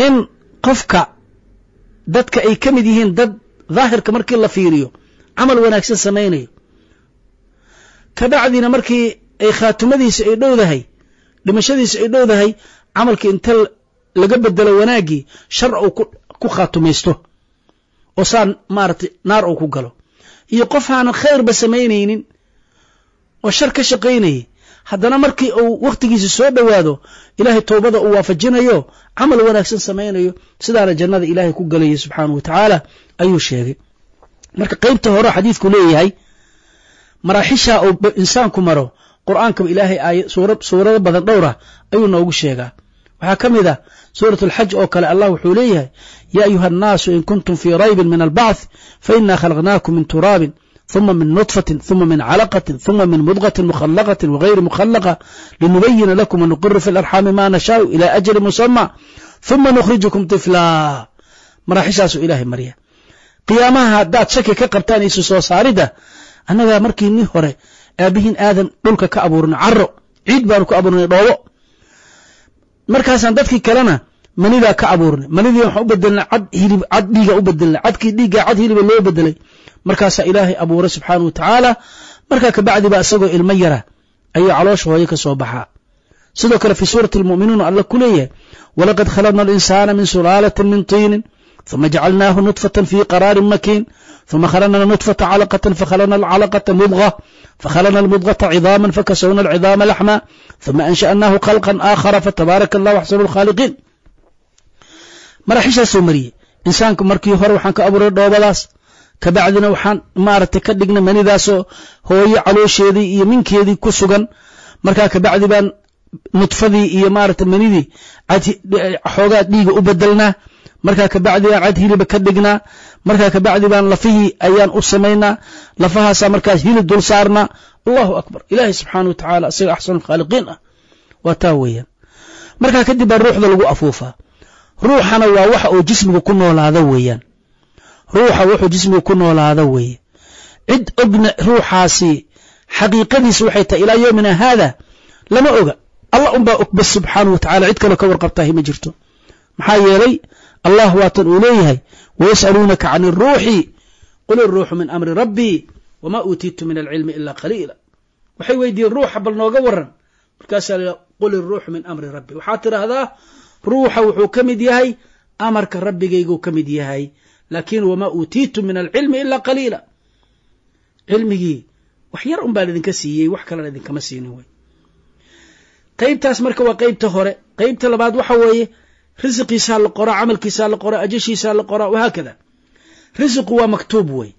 in qofka dadka ay ka mid yihiin dad daahirka markii la fiiriyo camal wanaagsan samaynayo. Kabacdina markii ay khaatimadiisa ay dhowdahay dhimashadiisa ay dhowdahay camalkii inta laga bedelo wanaaggii shar uu ku khaatumaysto. Oo saa maaragtay naar uu ku galo. Iyo qof aanan khayrba samaynaynin oo shar ka shaqaynayay haddana markii uu wakhtigiisa soo dhowaado ilaahay towbada uu waafajinayo camal wanaagsan samaynayo sidaana jannada ilaahay ku galaya subxaanahu wa ayuu sheegay. Marka qeybta hore xadiidku leeyahay maraaxishaa uu insaanku maro qur'aankaba ilaahay suurado badan dhowra ayuu noogu sheegaa. Waxaa ka mid ah suurat alxaj oo kale allah wuxuu leeyahay yaa ayuha annaasu in kuntum fii raybin min albacth fainaa khalaqnaakum min turaabin ثuma min نطفة ثuma min calقة ثuma min mudغة مkhلqة وغayri مkhلqة liنubayina lakum ونqir fi الأرxاami ma nashaء إlى أجli مسمى ثuma نkhriجكم طفlaa maraaxishaasu ilahay marya qiyaamaha haddaad shaki ka qabtaan isu soo saaridda annagaa markii nin hore aabihiin aadan dhulka ka abuurnay caro ciid baanu ka abuurnay dhoobo markaasaan dadkii kalena manidaa ka abuurnay manidii waxaan u bedelnay cad hilib cad dhiiga u bedelnay cadkii dhiigga cad hiliba loo bedelay markaasaa ilaahay abuuray subxaana wa tacaala markaa kabacdiba isagoo ilmo yara ayuu caloosha hooyo ka soo baxaa sidoo kale fii suurati almu'minuun alla ku leeyahay walaqad khalaqna alinsaana min sulaalatin min tiinin ثuma jacalnaahu nudfatan fii qaraarin makiin uma khalaqna nudfata calaqatan fakhalaqna alcalaqata mudga fakhalaqna almudgata cidaaman fakasawna alcidaama laxma uma ansha'naahu khalqan aakhara fatabaaraka allahu axsanu alkhaaliqiin maraxishaasoo mariyey insaanku markii hore waxaan ka abuuray dhoobadaas kabacdina waxaan maaragtay ka dhignay manidaasoo hooyo caloosheedii iyo minkeedii ku sugan. Markaa kabacdi baan nudfadii iyo maarata manidii xoogaa dhiiga u bedelnaa markaa kabacdi baan cad hiliba ka dhignaa. Markaa kabacdi baan lafihii ayaan u samaynaa. Lafahaasaa markaas hilib dul saarnaa. Allahu akbar. Ilaahay subxaana wa tacaala isaga axsanu khaaliqiin ah. Waa taa weeyaan. Markaa kadib baa ruuxda lagu afuufaa. Ruuxana waa waxa uu jismiga ku noolaado weeyaan ruuxa wuxuu jismiga ku noolaado weeye. Cid ogna ruuxaasi xaqiiqadiisa waxay tahay ilaa yoomina haada lama oga. Allah unbaa og bas subxaanah wa tacala cid kaloo ka warqabtahi ma jirto. Maxaa yeelay allah waatan uu leeyahay wayas'aluunaka can iruuxi qul iruuxu min amri rabbii wamaa uutiitu min alcilmi ila qaliila. Waxay weydiiyeen ruuxa bal nooga waran markaasaa la qul iruuxu min amri rabbi. Waxaa tidhaahdaa ruuxa wuxuu ka mid yahay amarka rabbigayguu ka mid yahay laakin wamaa uutiitu min alcilmi ila qaliila. Cilmigii wax yar un baa laidinka siiyey wax kalena idinkama siinin wey qaybtaas marka waa qaybta hore. Qaybta labaad waxa weeye risiqiisaa la qoraa camalkiisaa la qoraa ajashiisaa la qoraa wahaakada risiqu waa maktuub wey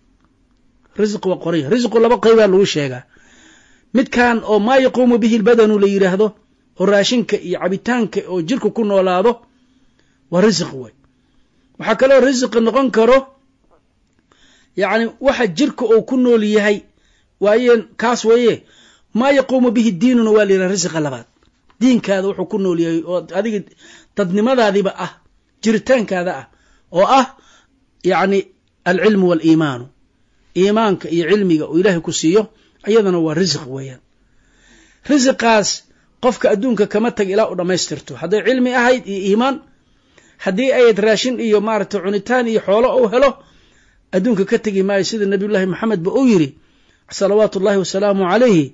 risiq waa qoray risiqu laba qaybaa lagu sheegaa. Midkan oo maa yaquumu bihi lbadanu la yidhaahdo oo raashinka iyo cabitaanka oo jirka ku noolaado waa risiq wey waxaa kaloo risiqi noqon karo yacni waxa jirka uu ku nool yahay waayeen kaas weeye maa yaquumu bihi diinuna waa la yidhaha labaad. Diinkaada wuxuu ku nool yahay oo adiga dadnimadaadiba ah jiritaankaada ah oo ah yacni alcilmu waaliimaanu iimaanka iyo cilmiga uu ilaahay ku siiyo iyadana waa risiq weeyaan. Risiqaas qofka adduunka kama tag ilaa u dhammaystirto. Hadday cilmi ahayd iyo iimaan haddii ayd raashin iyo maaragtay cunitaan iyo xoolo uu helo adduunka ka tegi maayo sida nabiyullaahi maxamed ba uu yidhi salawaatu ullahi wasalaamu calayhi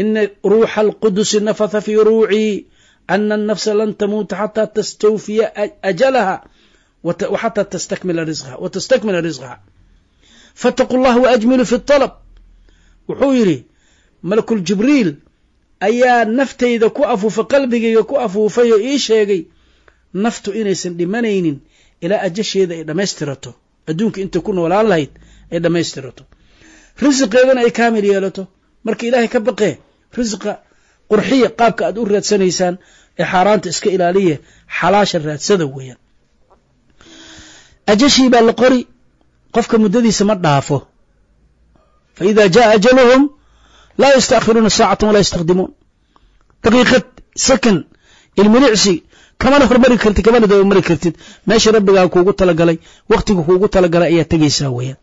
ina ruuxa alqudusi nafatha fii ruucii ana annafsa lan tamuuta xataa tastawfiya ajalaha waxataa tastakmila risqaha wa tastakmila risqaha faataquu llah waajmilu fi طalab wuxuu yidhi malakul ayaa naftayda ku afuufay qalbigayga ku afuufay oo ii sheegay naftu inaysan dhimanaynin ilaa ajasheeda ay dhammaystirato. Adduunka intay ku noolaan lahayd ay dhammaystirato. Risiqeedana ay kaamil yeelato. Marka ilaahay ka baqee risiqa qurxiya qaabka aad u raadsanaysaan ee xaaraanta iska ilaaliya xalaasha raadsada weeyaan. Ajashii baa la qori. Qofka muddadiisa ma dhaafo. Fa ida jaa ajaluhum laa yastaakhiruuna saacatan walaa yastaqdimuun. Daqiiqad second ilmilicsi kamana hormari kartid kamana dabamari kartid. Meesha rabbigaa kuugu talagalay wakhtiga kuugu talagalay ayaa tegaysaa weeyaan.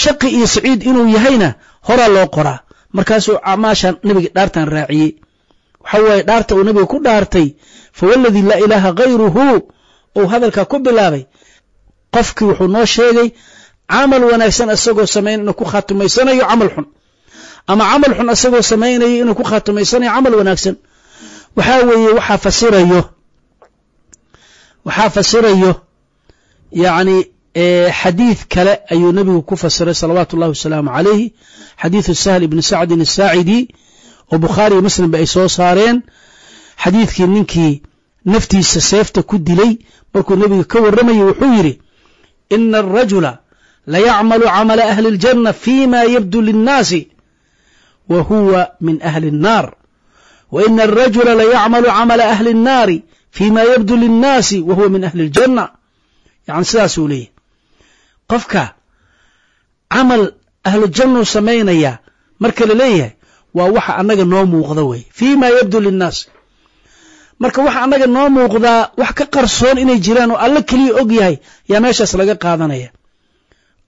Shaqi iyo saciid inuu yahayna horaa loo qoraa. Markaasuu acmaashan nebiga dhaartan raaciyey. Waxa waaye dhaarta uu nebiga ku dhaartay fawaladii laa ilaaha hayruhu ou hadalkaa ku bilaabay qofkii wuxuu noo sheegay camal wanaagsan isagoo samayn inuu ku khaatumaysanayo camal xun. Ama camal xun isagoo samaynayo inuu ku khaatumaysanayo camal wanaagsan. Waxaa weeye waxaa fasirayo waxaa fasirayo yacni xadiid kale ayuu nebigu ku fasiray salawaatu ullahi wasalaamu calayhi xadiidu sahl ibni sacdin asaacidi oo bukhaari iyo muslimba ay soo saareen xadiidkii ninkii naftiisa seefta ku dilay markuu nebiga ka warramayay wuxuu yidhi ina arajula layacmalu camala ahli اljanna fima yabdu linnaasi wa huwa min ahli الnaar wa ina arajula layacmalu camala ahli الnaari fima yabdu linnaasi wa huwa min ahli اljanna yani sidaasuu leeyahy qofka camal ahlujannu samaynaya marka la leeyahay waa waxa annaga noo muuqda wey fima yabdu linnaas. Marka waxa annaga noo muuqdaa wax ka qarsoon inay jiraan oo alla keliya og yahay yaa meeshaas laga qaadanaya.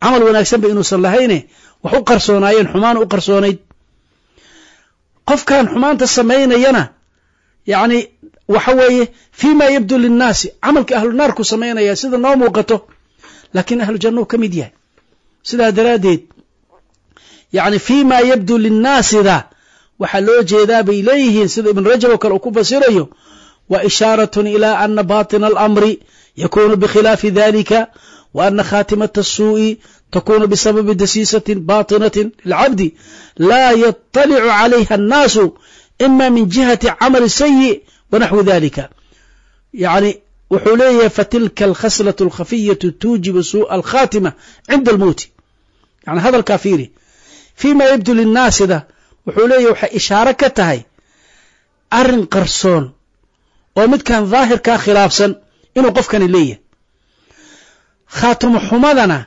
Camal wanaagsanba inuusan lahayne wax u qarsoonaayeen xumaan u qarsoonayd. Qofkan xumaanta samaynayana yacni waxa weeye fii ma yabdu linnaasi camalka ahlunaarku samaynaya sida noo muuqato laakiin ahlujanna uu ka mid yahay. Sidaa daraaddeed yacni fii ma yabdu linnaasida waxaa loo jeedaa bay leeyihiin sida ibn rajab oo kale uu ku fasirayo wa ishaaratun ilaa ana baatina alamri yakuunu bikhilaafi dalika wa ana khaatimata asuu'i takuunu bisababi dasiisatin baatinatin lilcabdi laa yatalicu calayha annaasu ima min jihati camali sayi wanaxwi dalika yani wuxuu leeyahay fatilka alkhaslaة اlkhafiyaةu tuujibu suuءa alkhatima cinda almowti yani hadalkaa fiiri fima yabdu linnaasida wuxuu leeyahy waxay ishaaro ka tahay arrin qarsoon oo midkan daahirkaa khilaafsan inuu qofkani leeyahay khaatimo xumadana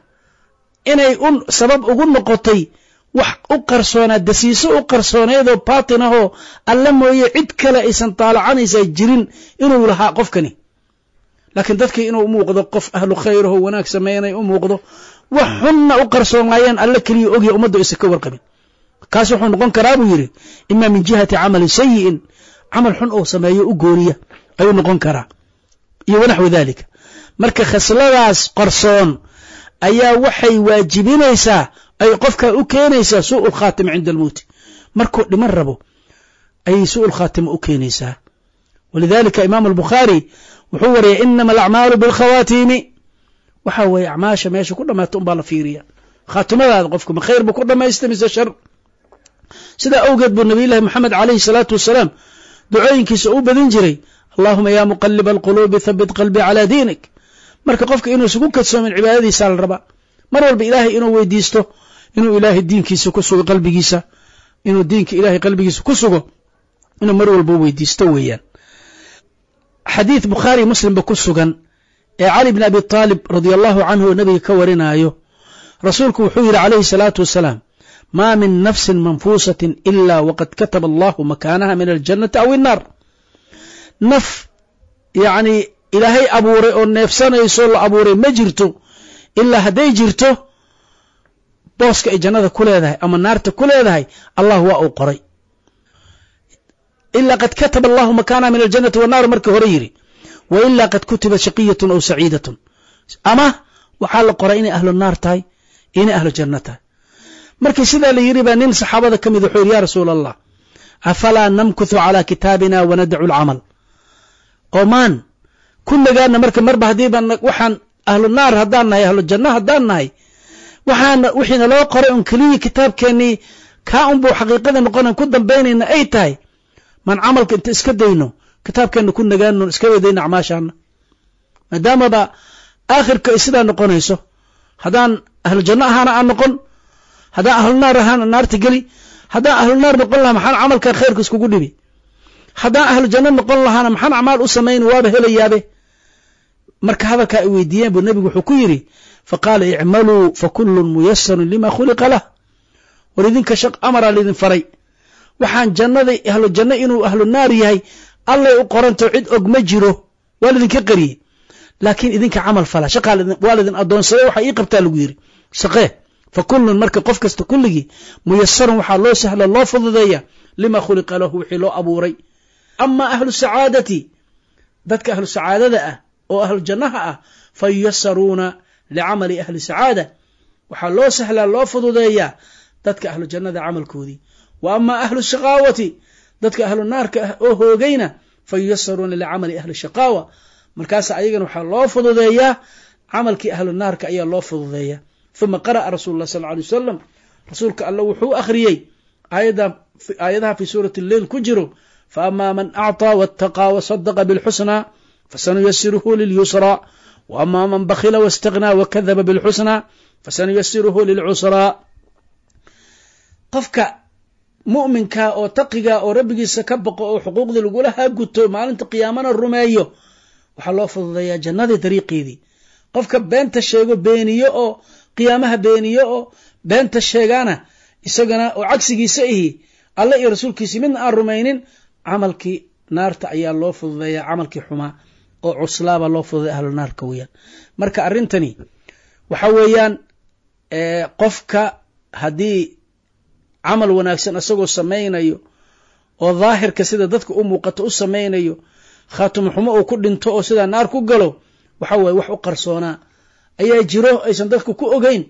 inay u sabab ugu noqotay wax u qarsoonaa dasiiso u qarsooneedoo baatin ahoo alla mooye cid kale aysan taalacanaysaa jirin inuu lahaa qofkani. Laakiin dadkii inuu muuqdo qof ahlu khayraho wanaag sameynay u muuqdo wax xunna u qarsoonaayeen alla keliya ogya ummadda isa ka warqabin. Kaas wuxuu noqon karaa buu yidhi imaa min jihati camali sayi'in camal xun oo sameeyo u gooniya ayuu noqon karaa. Iyo wanaxwi daalika. Marka khasladaas qarsoon ayaa waxay waajibinaysaa ay qofkaa u keenaysaa suu'u lkhaatima cinda almowti. Markuu dhiman rabo ayay suu'u lkhaatima u keenaysaa. Walidalika imaamu albukhaari wuxuu wariyay inama alacmaalu bilkhawaatiimi waxa weeye acmaasha meesha ku dhammaata un baa la fiiriya khaatimadaada qofku ma khayr bu ku dhammaysta mise shar? Sidaa awgeed buu nabiyullahi moxamed calayhi salaatu wasalaam ducooyinkiisa u badin jiray allahuma yaa muqaliba alquluubi habit qalbii calaa diinik. Marka qofka inuu isugu kadsoomin cibaadadiisaa la rabaa. Mar walba ilaahay inuu weydiisto inuu ilaahay diinkiisa ku sugo qalbigiisa inuu diinka ilaahay qalbigiisa ku sugo inuu mar walba weydiisto weeyaan. Xadiid bukhaari muslimba ku sugan ee cali bn abi aalib radia allahu canhu nebiga ka warinaayo rasuulku wuxuu yidhi calayhi salaatu wasalaam maa min nafsin manfuusatin ila waqad kataba allahu makaanaha min aljannati aw innaar. Naf yacni ilaahay abuuray oo neefsanayso la abuuray ma jirto ilaa hadday jirto booska ay jannada ku leedahay ama naarta ku leedahay allah waa uu qoray. Ilaa qad kataba allahu makaanaha min aljannati wannaar markii hore yidhi wa ilaa qad kutiba shaqiyatun aw saciidatun ama waxaa la qoray inay ahlu naar tahay inay ahlu janno tahay. Markii sidaa la yidhi baa nin saxaabada ka mid wuxuu yidhi ya rasuula allah afalaa namkuthu calaa kitaabina wanadacu alcamal oo maan kulligaana marka marba haddiiba waxaan ahlu naar haddaan nahay ahlu janno haddaan nahay waxaana wixiina loo qoray un keliya kitaabkeennii kaa unbuu xaqiiqada noqonan ku dambaynayna ay tahay maan camalka inta iska dayno kitaabkeenna ku nagaano iska wadayno acmaashaana maadaamaba aakhirka sidaa noqonayso haddaan ahlu janno ahaana aan noqon haddaan ahlu naar ahaana naarta geli haddaan ahlu naar noqon lahaa maxaan camalkan khayrka iskugu dhibi? Haddaan ahlu janno noqon lahaana maxaan acmaal u samayn waaba helayaabe? Marka hadalkaa ay buu nebigu wuxuu ku yidhi faqaala icmaluu fakullun muyasarun lima khuliqa lah war idinka shaq amaraa laydin faray waxaan jannada ahlu janno inuu ahlu naar yahay allay u qoranto cid og ma jiro waa laydinka qariyey laakiin idinka camal fala shaqaa waa laydin addoonsada waxaa ii qabtaa lagu yidhi shaqee fa kullun marka qof kasta kulligii muyasarun waxaa loo sahla loo fududeeya lima khuliqa lahu wixii loo abuuray ama ahlu sacaadati dadka ahlu sacaadada ah oo ahlu jannaha ah fa yuyasaruuna licamali ahli sacaada waxaa loo sahlaa loo fududeeyaa dadka ahlu jannada camalkoodii wa amaa ahlu shaqaawati dadka ahlu naarka ah oo hoogayna fa licamali ahli shaqaawa markaas ayagana waxaa loo fududeeyaa camalkii ahlu naarka ayaa loo fududeeya uma qara'a rasuulu sal alay wasalam rasuulka alla wuxuu akhriyey aayadaha fii suurati lleil ku jiro fa amaa man acطaa waataqaa wasadaqa bilxusnaa fasanuyasiruhu lilyusraa وama man bakila واstaghnىa wakadaba bاlxusnى fasanuyasiruhu lilcusrى qofka mu'minka oo taqiga oo rabbigiisa ka baqo oo xuquuqdii lagula haguto maalinta qiyaamana rumeeyo waxaa loo fududeeyaa jannadii dariiqeedii qofka beenta sheego beeniyo oo qiyaamaha beeniyo oo beenta sheegaana isagana oo cagsigiisa ihi alle iyo rasuulkiisii midna aan rumaynin camalkii naarta ayaa loo fududeeyaa camalkii xumaa oo cuslaabaa loo fududeya ahlu naarka weeyaan. Marka arrintani waxa weeyaan qofka haddii camal wanaagsan isagoo samaynayo oo daahirka sida dadka u muuqato u samaynayo khaatimo xumo uu ku dhinto oo sidaa naar ku galo waxa weye wax u qarsoonaa. Ayaa jiro aysan dadku ku ogeyn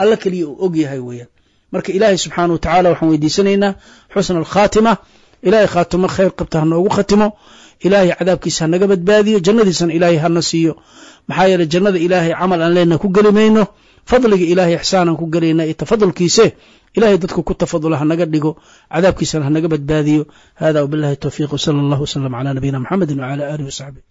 alla keliya uu og yahay weeyaan. Marka ilaahay subxaana wa tacala waxaan weydiisanaynaa xusna alkhaatima ilahay khaatimo khayr qabta ha noogu khatimo ilaahay cadaabkiisa hanaga badbaadiyo jannadiisana ilaahay hana siiyo. Maxaa yeeley jannada ilaahay camal aan leenaha ku geli mayno fadliga ilaahay ixsaanaan ku gelayna iyo tafadulkiise ilahay dadku ku tafadula hanaga dhigo cadaabkiisana hanaga badbaadiyo. Hada wbilahi towfiiq wsala allahu wslam cala nabiyina mxamedi wcala alihi wasaxbih